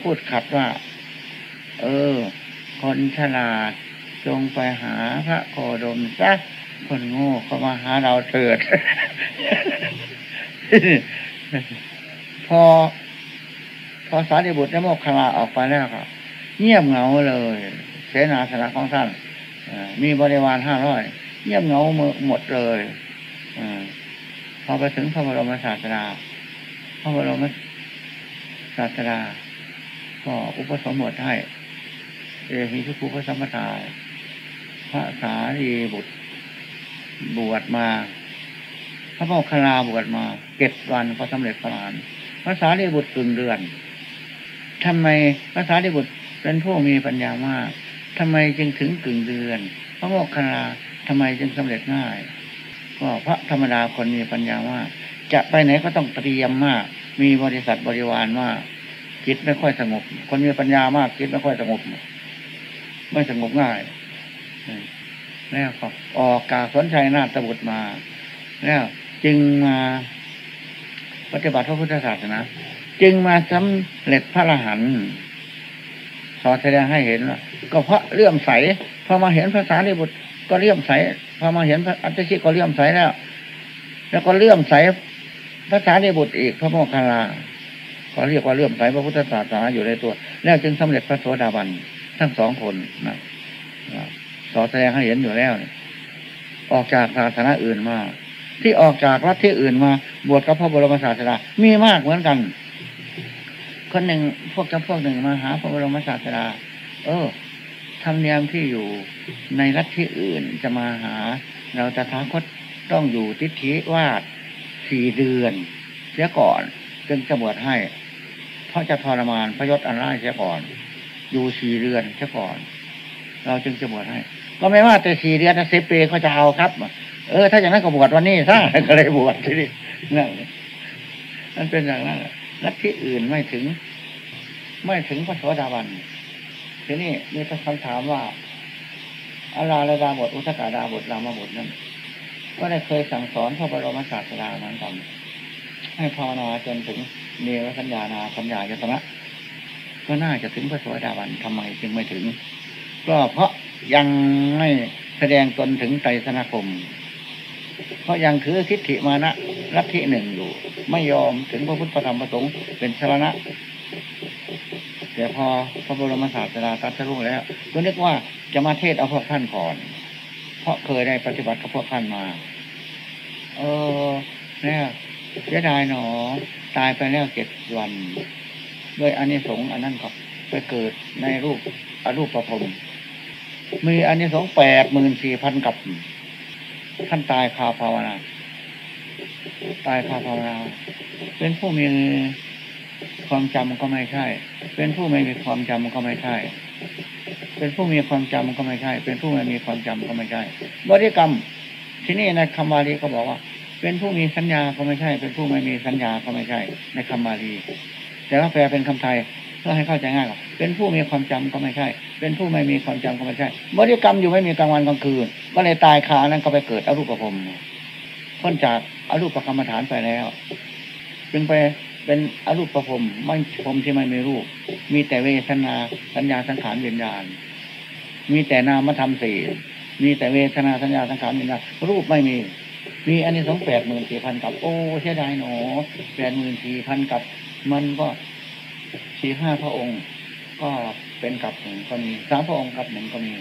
พูดขัดว่า เออ คนฉลาดจงไปหาพระโคดมซะคนโง่เขามาหาเราเถิด พอ พอสารีบุตรได้โมกขลาออกไปแล้วครับเงียบเหงาเลย เสนาสนะของท่านมีบริวารห้าร้อยเงียบเหงาหมดเลย พอไปถึงพระบรมศาสดาพระบรมศาสดาก็อุปสมบทให้เอหิทุกุพระสัมปทาพระสารีบุตรบวชมา พระโมคคัลลาบวชมาเจ็ดวันก็สำเร็จพระลานพระสารีบุตรกึ่งเดือนทำไมพระสารีบุตรเป็นผู้มีปัญญามากทำไมจึงถึงกึ่งเดือน พระโมคคัลลาทำไมจึงสำเร็จง่าย ก็พระธรรมดาคนมีปัญญามากจะไปไหนก็ต้องเตรียมมาก มีบริษัทบริวารมากจิตไม่ค่อยสงบ คนมีปัญญามากจิตไม่ค่อยสงบ ไม่สงบง่ายแล้วก็ออกกาสนชัยนาฏบุตรมา แล้ว จึงมาปฏิบัติพระพุทธศาสนาจึงมาสำเร็จพระอรหันต์สอนแสดงให้เห็นว่าก็เพราะเลื่อมใสพอมาเห็นภาษาลิบุตร ก็เลื่อมใสพอมาเห็นพระอัตชิก็เลื่อมใสแล้ว แล้วก็เลื่อมใสภาษาลิบุตรอีกพระโมคคัลลาก็เรียกว่าเลื่อมใสพระพุทธศาสนาอยู่ในตัว แล้วจึงสำเร็จพระโสดาบันทั้งสองคนนะสอแสดงให้เห็นอยู่แล้วออกจากศาสนาอื่นมา ที่ออกจากรัฐที่อื่นมา บวชกับพระบรมศาสดามีมากเหมือนกัน คนหนึ่งพวกจำพวกหนึ่งมาหาพระบรมศาสดาเออ ธรรมเนียมที่อยู่ในรัฐที่อื่นจะมาหา เราจะท้าคตต้องอยู่ทิฏฐิวาดสี่เดือน เสียก่อน จึงจะบวชให้ เพราะจะทรมานพระยศอันร้ายเสียก่อน อยู่สี่เดือนเสียก่อน เราจึงจะบวชให้ ก็ไม่ว่าแต่สี่เดือนสิบปีเขาจะเอาครับ เออ ถ้าอย่างนั้นก็บวชวันนี้ซะก็เลยบวชที่นี่นั่นนั่นเป็นอย่างนั้นลัฐทธิอื่นไม่ถึง ไม่ถึงพระโสดาบัน ทีนี้มีคำถามว่าอาราลดาบทอุตกาดาบทรามาบทนั้นก็ได้เคยสั่งสอนพระบรมศาสดานั้นทำให้ภาวนาจนถึงเนวสัญญานาสัญญายตนะก็น่าจะถึงพระโสดาบันทำไมจึงไม่ถึง ก็เพราะยังไม่แสดงตนถึงไตรสนาคม เพราะยังถือทิฏฐิมานะลัทธิหนึ่งอยู่ ไม่ยอมถึงพระพุทธธรรมประสงค์เป็นสารณะ แต่พอพระบรมศาสดาตรัสรู้แล้ว ก็นึกว่าจะมาเทศเอาพวกท่านก่อน เพราะเคยได้ปฏิบัติกับพวกท่านมา เออเนี่ยเสียดายหนอ ตายไปแล้วเจ็ดวันโดยอันนี้สงอันนั้นก็ไปเกิดในรูปอรูปประพรมมีอันนี้สองแปดหมื่นสี่พันกับท่านตายคาภาวนา ตายคาภาวนา เป็นผู้มี ความจำก็ไม่ใช่ เป็นผู้ไม่มีความจำก็ไม่ใช่ เป็นผู้มีความจำก็ไม่ใช่ เป็นผู้ไม่มีความจำก็ไม่ใช่บริกรรม ที่นี่ในคำบาลีก็บอกว่า เป็นผู้มีสัญญาก็ไม่ใช่ เป็นผู้ไม่มีสัญญาก็ไม่ใช่ ในคำบาลี แต่ว่าแปลเป็นคำไทยเพื่อให้เข้าใจง่ายกว่าเป็นผู้มีความจำก็ไม่ใช่ เป็นผู้ไม่มีความจำก็ไม่ใช่บริกรรมอยู่ไม่มีกลางวันกลางคืนก็เลยตายคานั้นก็ไปเกิดอรูปภพพ้นจากอรูปกรรมฐานไปแล้ว จึงไป เป็นอรูปภพไม่ภพที่ไม่มีรูป มีแต่เวทนาสัญญาสังขารวิญญาณ มีแต่นามธรรมสี่มีแต่เวทนาสัญญาสังขารวิญญาณรูปไม่มี มีอันนี้สองแปดหมื่นสี่พันกับ โอ้เสียดายหนอแปดหมื่นสี่พันกับ มันก็สี่ห้าพระองค์ ก็เป็นกับหนึ่งก็มีสามพระองค์กับหนึ่งก็มี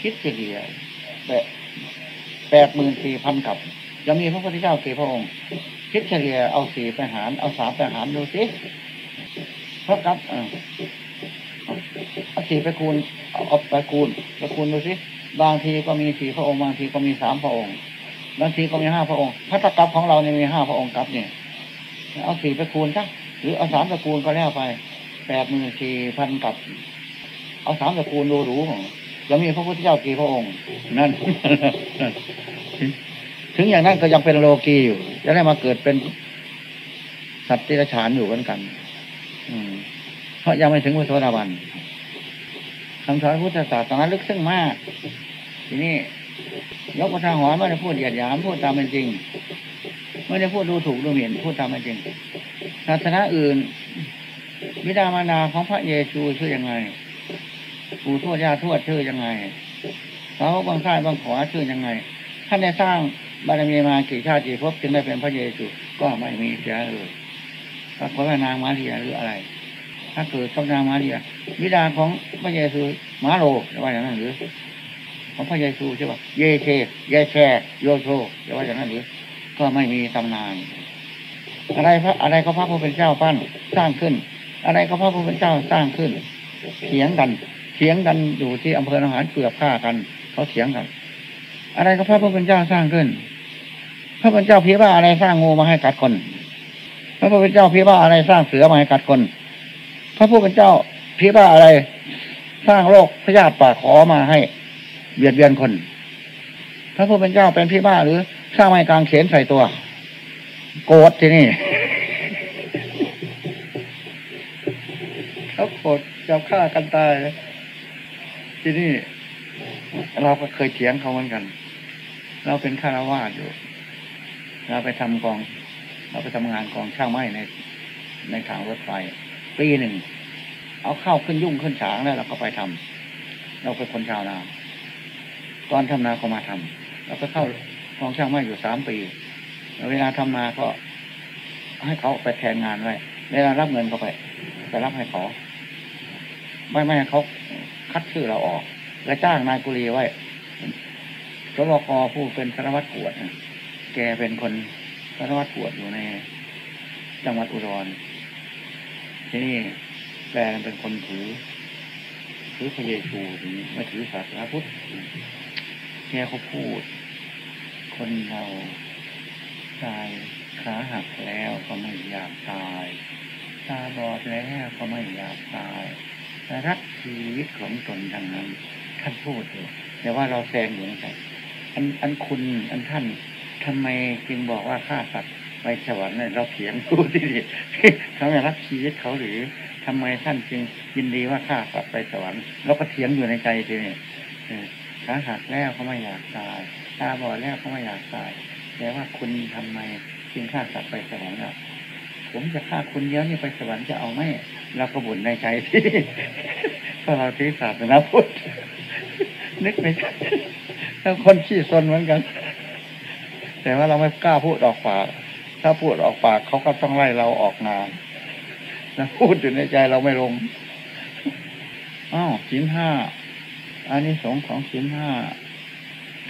คิดเฉลี่ยแปดแปดหมื่นสี่พันกับจะมีพระพุทธเจ้ากี่พระองค์ คิดเฉลี่ยเอาสี่ไปหาร เอาสามไปหารดูสิเพราะกับเอาสี่ไปคูณเอาไปคูณไปคูณดูสิบางทีก็มีสี่พระองค์บางทีก็มีสามพระองค์บางทีก็มีห้าพระองค์พระตะกับของเราเนี่ยมีห้าพระองค์กับเนี่ยเอาสี่ไปคูณซะหรือเอาสามตะคูณก็แล้วไปแปดหมื่นสี่พันกับ เอาสามตะคูณดูรู้จะมีพระพุทธเจ้ากี่พระองค์ นั่น ถึงอย่างนั้นก็ยังเป็นโลกีอยู่จะได้มาเกิดเป็นสัตว์ที่ระฉานอยู่กันกัน อืม เพราะยังไม่ถึงพระโสดาบันคำสอนพุทธศาสนาลึกซึ้งมาก ทีนี้ยกกระทาหอนไม่ได้พูดเหยียดหยามพูดตามเป็นจริงไม่ได้พูดดูถูกดูหมิ่นพูดตามเป็นจริงศาสนาอื่นบิดามารดาของพระเยซูชื่อยังไงปู่ทวดย่าทวดชื่อยังไงสาบางค่ายบางขอชื่อยังไงท่านได้สร้าง บารมีมากี่ชาติกี่ภพจึงได้เป็นพระเยซูก็ไม่มีเสียเลยพระโคดนางมาเรียหรืออะไร ถ้าเกิดกับนางมาเรียบิดาของพระเยซูมาโลจะว่าอย่างนั้นหรือของพระเยซูใช่ป่ะเยเชเยแชโยโชจะว่าอย่างนั้นหรือก็ไม่มีตำนาน อะไรพระอะไรก็พระผู้เป็นเจ้าปั้นสร้างขึ้น อะไรก็พระผู้เป็นเจ้าสร้างขึ้นเถียงกันเถียงกันอยู่ที่อำเภอหนองหานเกือบฆ่ากัน เขาเถียงกัน อะไรก็พระผู้เป็นเจ้าสร้างขึ้น พระผู้เป็นเจ้าพีว่าอะไรสร้างงูมาให้กัดคน พระผู้เป็นเจ้าพีว่าอะไรสร้างเสือมาให้กัดคน พระผู้เป็นเจ้าพีว่าอะไร สร้างโรคพยาธิปากขอมาให้เบียดเบียนคน พระผู้เป็นเจ้าเป็นพี่บ้าหรือสร้างไม้กลางเขนใส่ตัว โกรธที่นี่เขาโกรธจะฆ่ากันตายที่นี่เราก็เคยเถียงเขาเหมือนกัน เราเป็นฆราวาสอยู่ เราไปทำกอง เราไปทำงานกองช่างไม้ในในทางรถไฟปีหนึ่ง เอาเข้าขึ้นยุ่งขึ้นฉางแล้วเราก็ไปทำเราเป็นคนชาวนาตอนทำนาก็มาทำเราก็เข้ากองช่างไม้อยู่สามปีเวลาทำนาก็ ให้เขาไปแทนงานไว้เวลารับเงินก็ไปไปรับให้เขาไม่ไม่เขาคัดชื่อเราออก และจ้างนายกุลีไว้ สบคผู้เป็นสารวัตรกวดแกเป็นคนสารวัตรกวดอยู่ใน จังหวัดอุดรที่นี่แปลเป็นคนถือถือพระเยซูไม่ถือศาสนาพุทธแกเขาพูด คนเราตายขาหักแล้วก็ไม่อยากตาย ตาบอดแล้วก็ไม่อยากตายรักชีวิตของตนดังนั้น ท่านพูดเลยแต่ว่าเราแซงอยู่นะครับ อันอันคุณอันท่านทำไมจึงบอกว่าฆ่าสัตว์ไปสวรรค์เนี่ยเราเถียงดูที่ดิเขาไมรักชีวิตเขาหรือทำไมท่านจึงยินดีว่าฆ่าสัตว์ไปสวรรค์เราก็เถียงอยู่ในใจทีนี้ขาหักแล้วเขาไม่อยากตายตาบอดแล้วเขาไม่อยากตายแต่ว่าคุณทำไมจึงฆ่าสัตว์ไปสวรรค์ล่ะผมจะฆ่าคุณเยอะนี่ไปสวรรค์จะเอาไหมเราก็บ่นในใจที่ถ้าเราที่ศาสนาพุทธ นึกไม่ใช่ถ้าคนขี้ซนเหมือนกัน แต่ว่าเราไม่กล้าพูดออกปาก ถ้าพูดออกปากเขาก็ต้องไล่เราออกงานนะพูดอยู่ในใจเราไม่ลงอ้าวสินห้าอันนี้สงของสินห้า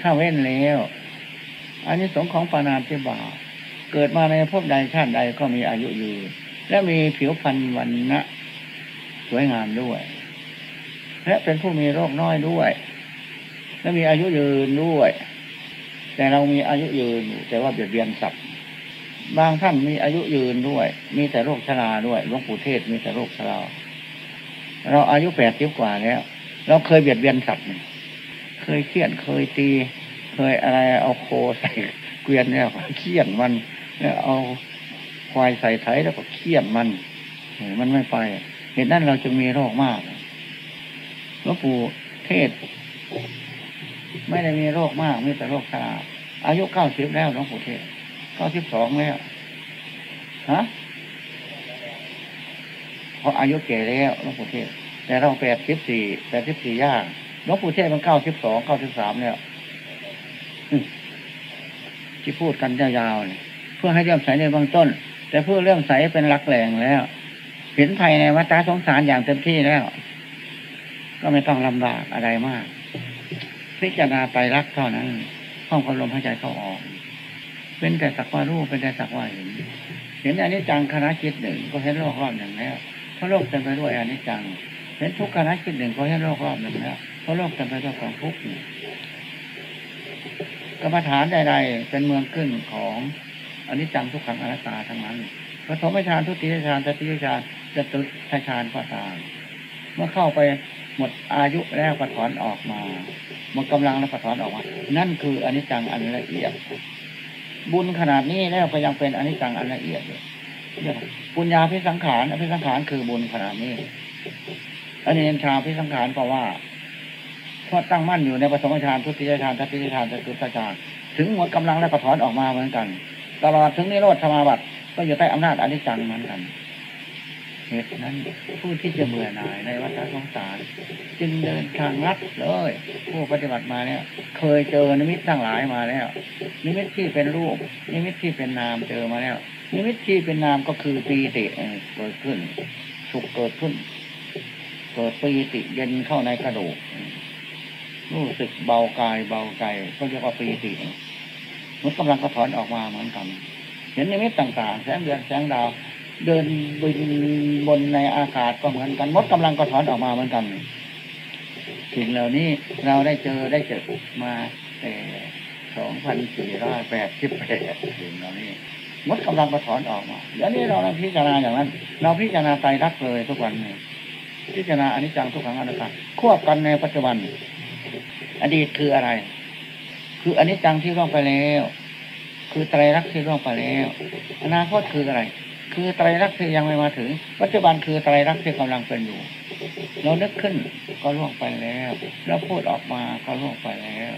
ถ้าเว้นแล้วอันนี้สงของปานาติบาเกิดมาในภพใดชาติใดก็มีอายุยืนและมีผิวพรรณวันนะสวยงามด้วย และเป็นผู้มีโรคน้อยด้วย และมีอายุยืนด้วย แต่เรามีอายุยืนแต่ว่าเบียดเบียนสัตว์บางท่านมีอายุยืนด้วย มีแต่โรคชราด้วยหลวงปู่เทศมีแต่โรคชราเราอายุแปดสิบกว่าแล้ว เราเคยเบียดเบียนสัตว์เคยเคี่ยนเคยตี เคยอะไรเอาโคใส่เกวียนเนี่ยเคี่ยนมันแล้วเอาควายใส่ไถแล้วก็เคี่ยนมันมันไม่ไปเหตุนั้นเราจะมีโรคมากหลวงปู่เทศ ไม่ได้มีโรคมาก มีแต่โรคชราอายุเก้าสิบแล้วหลวงปู่เทศเก้าสิบสองแล้วฮะเพราะอายุแก่แล้วหลวงปู่เทศแต่เราแปดสิบสี่แปดสิบสี่ย่างหลวงปู่เทศมันเก้าสิบสองเก้าสิบสามแล้วที่พูดกันยาวๆเนี่ยเพื่อให้เลื่อมใสในเบื้องต้น แต่เพื่อเลื่อมใสเป็นหลักแหล่งแล้ว เห็นภัยในวัฏสงสารอย่างเต็มที่แล้ว ก็ไม่ต้องลำบากอะไรมาก พิจารณาไตรลักเท่านั้นห้องพัดลมหายใจเข้าออก เป็นแต่สักว่ารู้เป็นแต่สักว่าเห็นเห็นอันนี้จังคณะจิตหนึ่งก็เห็นโลกรอบหนึ่งแล้วเพราะโลกเต็มไปด้วยอันนี้จัง เห็นทุกคณะจิตหนึ่งก็เห็นโลกรอบหนึ่งแล้วเพราะโลกเต็มไปด้วยความทุกข์กรรมฐานใดๆเป็นเมืองขึ้นของอันนี้จังทุกขังอนัตตาทั้งนั้นปฐมฌานทุติยฌานตติยฌานจตุตฌานก็ตาม เมื่อเข้าไปหมดอายุแล้วก็ถอนออกมาหมดกำลังแล้วก็ถอนออกมา นั่นคืออนิจจังอันละเอียด บุญขนาดนี้แล้วก็ยังเป็นอนิจจังอันละเอียดอยู่ปุญญาพิสังขารอภิสังขารคือบุญขนาดนี้อันนี้ชาพิสังขารก็ว่าเพราะตั้งมั่นอยู่ในปฐมฌานทุติยฌานตติยฌานจตุตฌานถึงหมดกำลังแล้วก็ถอนออกมาเหมือนกัน ตลอดถึงนิโรธสมาบัติก็อยู่ใต้อำนาจอนิจจังเหมือนกัน เหตุนั้นผู้ที่จะเบื่อหน่ายในวัฏสงสาร จึงเดินทางลัดเลย ผู้ปฏิบัติมาเนี่ย เคยเจอนิมิตทั้งหลายมาแล้ว นิมิตที่เป็นรูป นิมิตที่เป็นนามเจอมาแล้ว นิมิตที่เป็นนามก็คือปีติเกิดขึ้น สุขเกิดขึ้น เกิดปีติเย็นเข้าในกระดูกรู้สึกเบากายเบาใจก็เรียกว่าปีติมันกำลังกระถอนออกมาเหมือนกัน เห็นนิมิตต่างๆ แสงเดือนแสงดาว เดินบินบนในอากาศก็เหมือนกันมดกำลังกระถอนออกมาเหมือนกันสิ่งเหล่านี้เราได้เจอได้เจอมาแต่สองพันสี่ร้อยแปดสิบแปดสิ่งเหล่านี้มดกำลังกระถอนออกมาเดี๋ยวนี้เราพิจารณาอย่างนั้น เราพิจารณาไตรลักษณ์เลยทุกวันนี้พิจารณาอนิจจังทุกขังอนัตตาควบกันในปัจจุบัน อดีตคืออะไร คืออนิจจังที่ล่วงไปแล้ว คือไตรลักษณ์ที่ล่วงไปแล้ว อนาคตคืออะไร คือไตรลักษณ์ที่ยังไม่มาถึง ปัจจุบันคือไตรลักษณ์ที่กำลังเป็นอยู่ เรานึกขึ้นก็ล่วงไปแล้ว เราพูดออกมาก็ล่วงไปแล้ว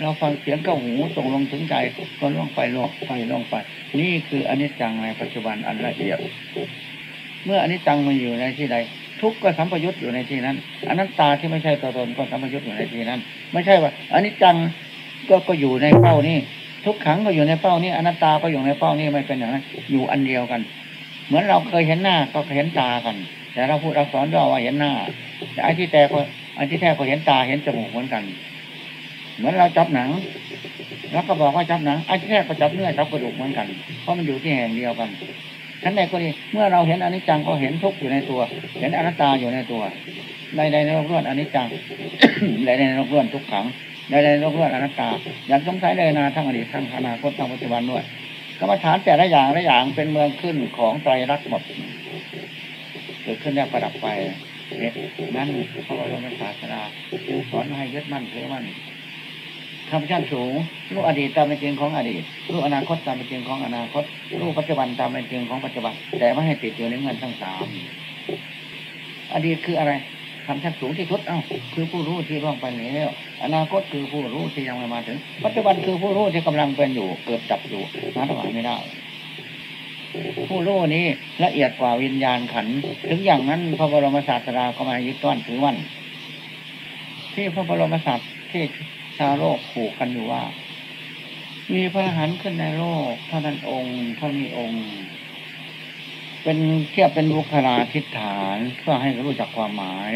เราฟังเสียงกับหูส่งลงถึงใจก็ล่วงไปล่วงไปล่วงไป นี่คืออนิจจังในปัจจุบันอันละเอียด เมื่ออนิจจังมาอยู่ในที่ใดทุกข์ก็สัมปยุตอยู่ในที่นั้นอนัตตาที่ไม่ใช่ตัวตนก็สัมปยุตอยู่ในที่นั้น ไม่ใช่ว่าอนิจจังก็ก็อยู่ในเป้านี่ทุกขังก็อยู่ในเป้านี่อนัตตาก็อยู่ในเป้านี่ไม่เป็นอย่างนั้นอยู่อันเดียวกัน เหมือนเราเคยเห็นหน้าก็เห็นตากัน แต่เราพูดอักษรย่อว่าเห็นหน้า แต่ไอ้ที่แต่ก็ไอ้ที่แท้ก็เห็นตาเห็นจมูกเหมือนกัน เหมือนเราจับหนัง แล้วก็บอกว่าจับหนังไอ้ที่แท้ก็จับเนื้อจับกระดูกเหมือนกันเพราะมันอยู่ที่แห่งเดียวกันทั้นใดก็ดีเมื่อเราเห็นอนิจจังก็เห็นทุกข์อยู่ในตัว เห็นอนัตตาอยู่ในตัวใดใดในโลกล้วนอนิจจังใดใดในโลกล้วนทุกขังใดใดในโลกล้วนอนัตตาอย่างสงสัยเลยนาทั้งอดีตทั้งอนาคตทั้งปัจจุบันด้วย กรรมฐานแต่ละอย่างละอย่างเป็นเมืองขึ้นของไตรลักษณ์หมดเกิดขึ้นแล้วประดับไปนั้นพระบรมศาสดาสอนให้ยึดมั่นถือมั่นทำชั้นสูงรู้อดีตตามเป็นจริงของอดีตรู้อนาคตตามเป็นจริงของอนาคตรู้ปัจจุบันตามเป็นจริงของปัจจุบัน แต่ไม่ให้ติดอยู่ในเงินทั้งสามอดีตคืออะไรทำชั้นสูงที่สุดเอ้าคือผู้รู้ที่ล่วงไปแล้ว อนาคตคือผู้รู้ที่ยังไม่มาถึง ปัจจุบันคือผู้รู้ที่กำลังเป็นอยู่ เกิดจับอยู่หาถวายไม่ได้ ผู้รู้นี้ละเอียดกว่าวิญญาณขัน ถึงอย่างนั้นพระบรมศาสดาก็มายึดต้อนถือวันที่พระบรมศาสดาที่ชาวโลกผูกกันอยู่ว่า มีพระหันขึ้นในโลกเท่านั้นองค์เท่านี้องค์ เป็นเทียบเป็นบุคลาทิฏฐานเพื่อให้รู้จักความหมาย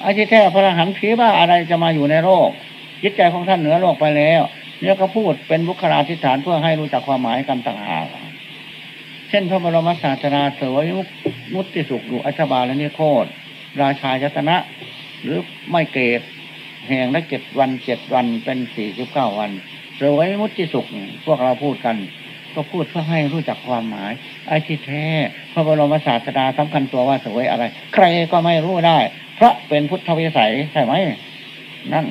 ไอ้ที่แท้พระหันต์ผีบ้าอะไรจะมาอยู่ในโลกจิตใจของท่านเหนือโลกไปแล้วเนี่ยก็พูดเป็นบุคลาทิฏฐานเพื่อให้รู้จักความหมายกันต่างหากเช่นพระบรมศาสดาเสวยมุตติสุขอยู่อัชบาลและนิโคตราชายตนะ หรือไม่เกตแห่งละเจ็ดวันเจ็ดวันเป็นสี่สิบเก้าวันสวยมุติสุขพวกเราพูดกัน ก็พูดเพื่อให้รู้จักความหมาย ไอ้ที่แท้พระบรมศาสดาสำคัญตัวว่าสวยอะไร ใครก็ไม่รู้ได้ พระเป็นพุทธวิสัยใช่ไหมนั่น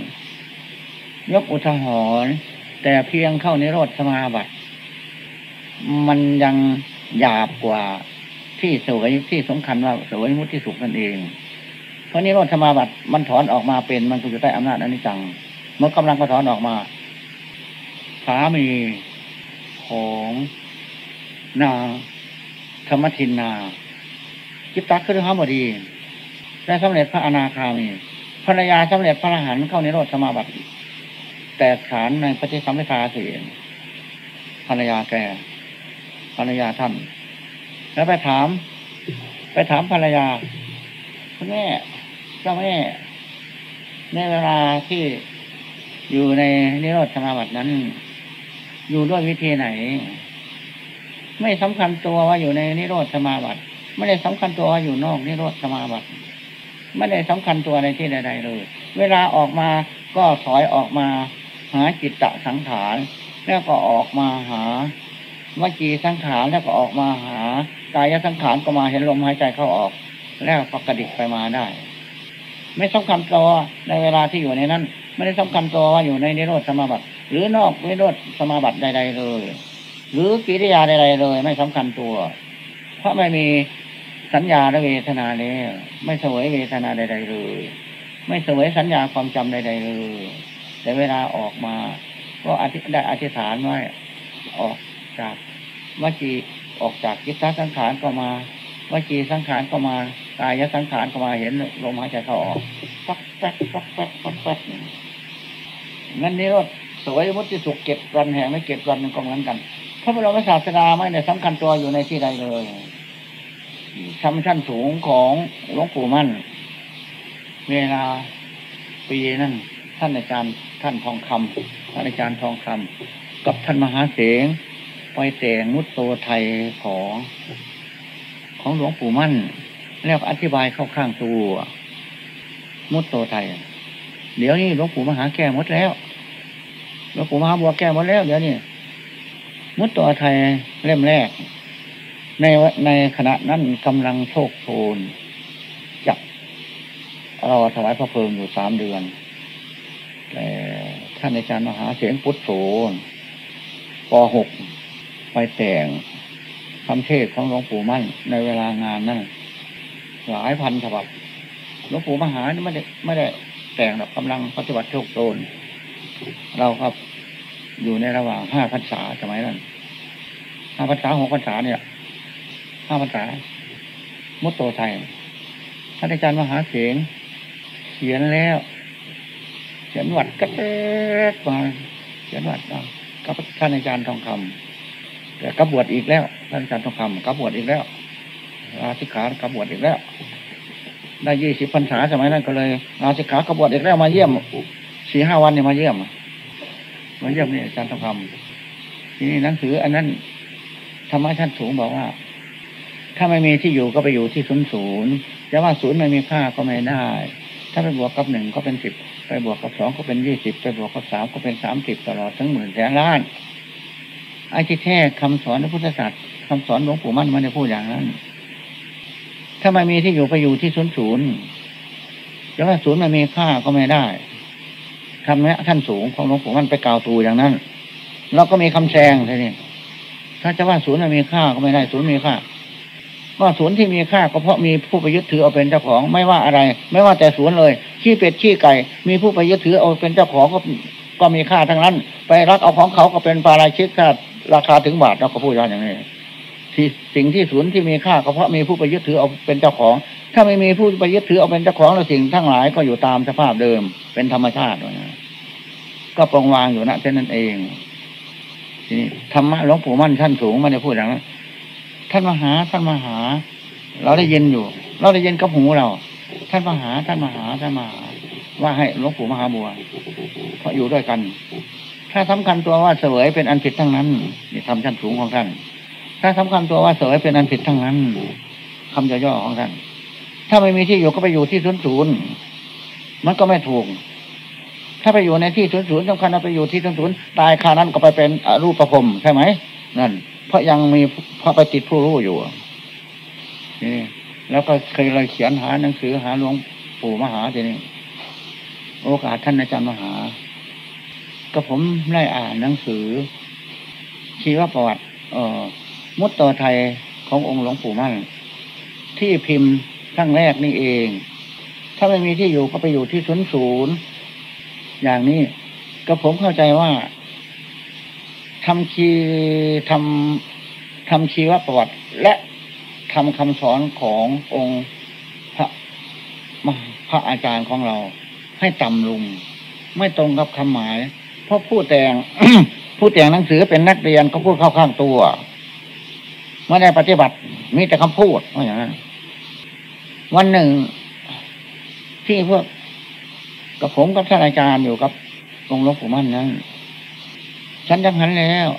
ยกอุทหรณ์แต่เพียงเข้านิโรธสมาบัติ มันยังหยาบกว่าที่สวยที่สำคัญว่าสวยมุติสุขนั่นเอง เพราะนิโรธสมาบัติมันถอนออกมาเป็นมันก็อยู่ใต้อำนาจอนิจจัง เมื่อกำลังก็ถอนออกมาสามีของนาธรรมทินนาจิตตักคือข้ามบ ดีได้สำเร็จพระอนาคามีภรรยาสำเร็จพระอรหันต์เข้านิโรธสมาบัติแต่ฐานในปฏิสัมพิทาเสียภรรยาแกภรรยาท่าน แล้วไปถาม ไปถามภรรยาคุณแม่เจ้าแม่ในเวลาที่อยู่ในนิโรธสมาบัตินั้น อยู่ด้วยวิธีไหน ไม่สำคัญตัวว่าอยู่ในนิโรธสมาบัติไม่ได้สำคัญตัวว่าอยู่นอกนิโรธสมาบัติ ไม่ได้สำคัญตัวในที่ใดๆเลย เวลาออกมาก็ถอยออกมา หาจิตตะสังขาร แล้วก็ออกมาหาวจีสังขารแล้วก็ออกมาหากายสังขารก็มาเห็นลมหายใจเข้าออก แล้วก็กระดิกไปมาได้ ไม่สำคัญตัวในเวลาที่อยู่ในนั้น ไม่ได้สำคัญตัวว่าอยู่ในนิโรธสมาบัติ หรือนอกนิโรธสมาบัติใด ๆ เลย หรือกิริยาใด ๆ เลย ไม่สำคัญตัว เพราะไม่มี สัญญาและเวทนาแล้วไม่เสวยเวทนาใด ๆ เลย ไม่เสวยสัญญาความจำใด ๆ เลย แต่เวลาออกมา ก็อธิได้อธิษฐานไว้ออกจากวจีออกจากกิจสังขารก็มาวจีสังขารก็มากายสังขารก็มาเห็นลมหายใจเข้าออกปักแป๊กปักแป๊กปักแป๊กงั้นนี่ก็สวยมุติสุขเก็บวันแห่งไม่เก็บวันก็เหมือนกันพระบรมศาสดาไม่ได้สำคัญตัวอยู่ในที่ใดเลย ทำชั้นสูงของหลวงปู่มั่น เวลาปีนั้นท่านอาจารย์ท่านทองคำท่านอาจารย์ทองคำกับท่านมหาเสงไปแต่งมุตโตไทยของของหลวงปู่มั่น แล้วอธิบายเข้าข้างตัวมุตโตไทย เดี๋ยวนี้หลวงปู่มหาแก้หมดแล้วหลวงปู่มหาบัวแก้หมดแล้วเดี๋ยวนี้มุตโตไทยเล่มแรก ในในขณะนั้นกำลังโชคโชนจับเราถวายพระเพลิงอยู่สามเดือนแต่ท่านอาจารย์มหาเสียงพุทธโสป .6 ไปแต่งคำเทศของหลวงปู่มั่น ในเวลางานนั่นหลายพันฉบับหลวงปู่มหาไม่ได้ไม่ได้แต่งแบบกำลังปฏิบัติโชคโชนเราครับอยู่ในระหว่างห้าพรรษาสมัยนั้นห้าพรรษาหกพรรษาเนี่ย ห้าพรรษามุตโตไทยท่านอาจารย์มหาเสียงเขียนแล้ว เขียนวัดก็เอ๊ะมาเขียนวัดมากับท่านอาจารย์ทองคำแต่กบวชอีกแล้ว ท่านอาจารย์ทองคำกับบวชอีกแล้วราชิกขากับบวชอีกแล้ว ได้ยี่สิบพรรษาสมัยนั้นก็เลยราชิกขากับวชอีกแล้วมาเยี่ยมสี่ห้าวันเนี่ยมาเยี่ยมมาเยี่ยมนี่อาจารย์ทองคำทีนี้หนังสืออันนั้นธรรมะชั้นสูงบอกว่า ถ้าไม่มีที่อยู่ก็ไปอยู่ที่ศูนย์ศูนย์จะว่าศูนย์ไม่มีค่าก็ไม่ได้ ถ้าไปบวกกับหนึ่งก็เป็นสิบไปบวกกับสองก็เป็นยี่สิบไปบวกกับสามก็เป็นสามสิบตลอดทั้งหมื่นแสนล้านไอ้ที่แท้คำสอนพระพุทธศาสนาคำสอนหลวงปู่มั่นมันจะพูดอย่างนั้น ถ้าไม่มีที่อยู่ไปอยู่ที่ศูนย์ศูนย์จะว่าศูนย์ไม่มีค่าก็ไม่ได้คำนี้ท่านสูงของหลวงปู่มั่นไปกล่าวตูอย่างนั้นเราก็มีคำแซงทีนี้ถ้าจะว่าศูนย์มีค่าก็ไม่ได้ศูนย์มีค่า ว่าศูนที่มีค่าก็เพราะมีผู้ไปยึดถือเอาเป็นเจ้าของไม่ว่าอะไร ไม่ว่าแต่ศูนเลยขี้เป็ดขี้ไก่ มีผู้ไปยึดถือเอาเป็นเจ้าของก็ก็มีค่าทั้งนั้น ไปรักเอาของเขาก็เป็นปาราชิกค่าราคาถึงบาทเราก็พูดอย่างนี้ที่สิ่งที่ศูนที่มีค่าก็เพราะมีผู้ไปยึดถือเอาเป็นเจ้าของ ถ้าไม่มีผู้ไปยึดถือเอาเป็นเจ้าของแล้วสิ่งทั้งหลายก็อยู่ตามสภาพเดิม เป็นธรรมชาตินะก็ปรงวางอยู่ณเช่นนั้นเองทีนี้ธรรมะหลวงปู่มั่นท่านสูงมันจะพูดอย่างนั้น ท่านมหาท่านมหา เราได้ยินอยู่ เราได้ยินกับหูเรา ท่านมหาท่านมหาท่านมหา ว่าให้หลวงปู่มหาบัวเพราะอยู่ด้วยกัน ถ้าสำคัญตัวว่าเสวยเป็นอันผิดทั้งนั้นนี่ทำชั้นสูงของท่าน ถ้าสำคัญตัวว่าเสวยเป็นอันผิดทั้งนั้นคำย่อๆของท่าน ถ้าไม่มีที่อยู่ก็ไปอยู่ที่ศูนย์ศูนย์มันก็ไม่ถูกถ้าไปอยู่ในที่ศูนย์ศูนย์สำคัญเราไปอยู่ที่ศูนย์ศูนย์ตายคานั้นก็ไปเป็นรูปประพรมใช่ไหมนั่น เพราะยังมีเพราะไปติดผู้รู้อยู่นี่แล้วก็เคยเลยเขียนหาหนังสือหาหลวงปู่มหาทีนี้โอกาสท่านอาจารย์มหา ก็ผมได้อ่านหนังสือ ชีวประวัติ เอ่อมุตโตไทยขององค์หลวงปู่มั่น ที่พิมพ์ครั้งแรกนี่เอง ถ้าไม่มีที่อยู่ก็ไปอยู่ที่ศูนย์ศูนย์อย่างนี้ ก็ผมเข้าใจว่า ทำคีทำทำชีวประวัติ และทำคำสอนขององค์พระมพระอาจารย์ของเรา ให้ต่ำลงไม่ตรงกับคำหมาย เพราะผู้แต่งผู้แต่งหนังสือเป็นนักเรียนเขาพูดเข้าข้างตัวไม่ได้ปฏิบัติมีแต่คำพูดอย่างนั้นวันหนึ่ง ที่พวกกับผมกับท่านอาจารย์อยู่กับองค์หลวงปู่มั่นนั้น ฉันยังหันแล้ว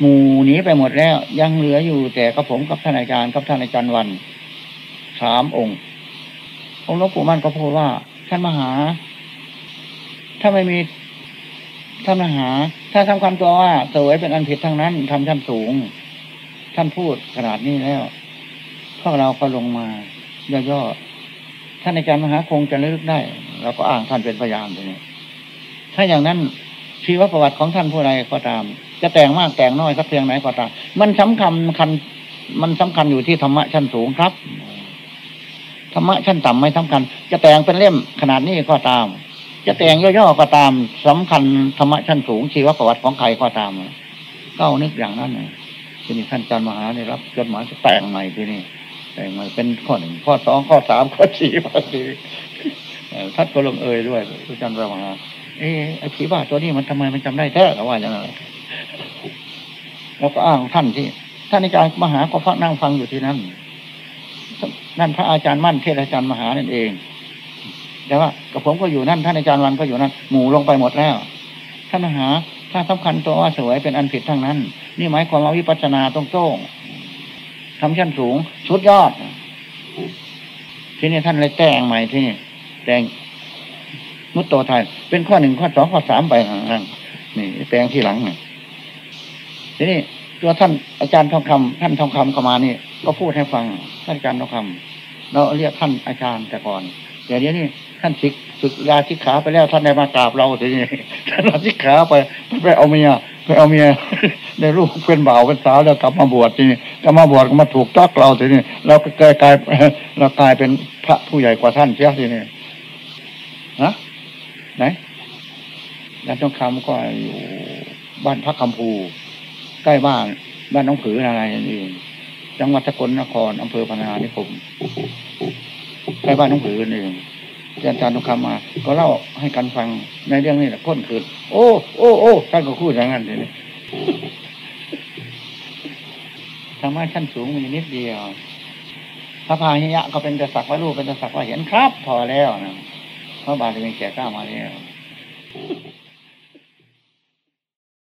หมู่หนีไปหมดแล้ว ยังเหลืออยู่แต่กับผมกับท่านอาจารย์กับท่านอาจารย์วันสามองค์องค์หลวงปู่มั่นก็พูดว่าท่านมหา ถ้าไม่มีท่านมหา ถ้าทำคำตัวว่าเสวยเป็นอันผิดทั้งนั้นทำชั้นสูง ท่านพูดขนาดนี้แล้วพวกเราก็ลงมาย่อๆท่านอาจารย์มหาคงจะระลึกได้เราก็อ้างท่านเป็นพยานตรงนี้ถ้าอย่างนั้น ชีวประวัติของท่านผู้ใดก็ตาม จะแต่งมากแต่งน้อยสักเพียงไหนก็ตาม มันสำคัญคันมันสำคัญอยู่ที่ธรรมะชั้นสูงครับธรรมะชั้นต่ำไม่สำคัญ จะแต่งเป็นเล่มขนาดนี้ก็ตาม จะแต่งย่อๆก็ตามสำคัญธรรมะชั้นสูง ชีวประวัติของใครก็ตามก็เอานึกอย่างนั้นเลยทีนี้ท่านอาจารย์มหาเนี่ยรับจดหมายจะแต่งใหม่ทีนี้แต่งใหม่เป็นข้อหนึ่งข้อสองข้อสามข้อสี่ข้อสี่ท่านก็ลงเอยด้วยอาจารย์มหา เอ๊ะไอ้ผีบ้าตัวนี้มันทำไมมันจำได้แท้เขาว่าอย่างไรเราก็อ้างท่านที่ท่านอาจารย์มหาก็ฟังนั่งฟังอยู่ที่นั่นนั่นพระอาจารย์มั่นเทศอาจารย์มหานั่นเอง แต่ว่ากับผมก็อยู่นั่นท่านอาจารย์วันก็อยู่นั่นหมู่ลงไปหมดแล้ว ท่านมหาถ้าสำคัญตัวว่าสวยเป็นอันผิดทั้งนั้น นี่หมายความว่าวิปัสสนาตรงโต้งทำชั้นสูงสุดยอด ที่นี่ท่านเลยแต่งใหม่ที่นี่แต่ง มุตโตไทย เป็นข้อหนึ่งข้อสองข้อสามไปห่างๆนี่แปลงที่หลังนี่ทีนี้ตัวท่านอาจารย์ทองคำท่านทองคำก็มานี่ก็พูดให้ฟังท่านอาจารย์ทองคำเราเรียกท่านอาจารย์แต่ก่อนเดี๋ยวนี้นี่ท่านศึกศึกลาชิกขาไปแล้วท่านได้มากราบเราทีนี้ท่านลาชิกขาไปไปเอาเมียไปเอาเมียได้ลูกเป็นบ่าวเป็นสาวแล้วกลับมาบวชทีนี้กลับมาบวชก็มาถูกจักเราทีนี้เราก็กลายกลายเรากลายเป็นพระผู้ใหญ่กว่าท่านเสียทีนี้ฮะ ไหนยานทองคำก็อยู่บ้านพักคำภู ใกล้บ้านบ้านน้องผืออะไรนั่นเองจังหวัดสกลนครอำเภอพนานิคมใกล้บ้านน้องผือนี่เองอาจารย์ทองคำมา ก็เล่าให้กันฟังในเรื่องนี้แหละพ้นคืนโอ้โอ้โอ้ท่านก็พูดอย่างนั้นเลยธรรมะชั้นสูงมีนิดเดียวพระพาหิยะก็เป็นแต่สักว่ารู้เป็นแต่สักว่าเห็นครับ พอแล้วนะ พระบาลีเป็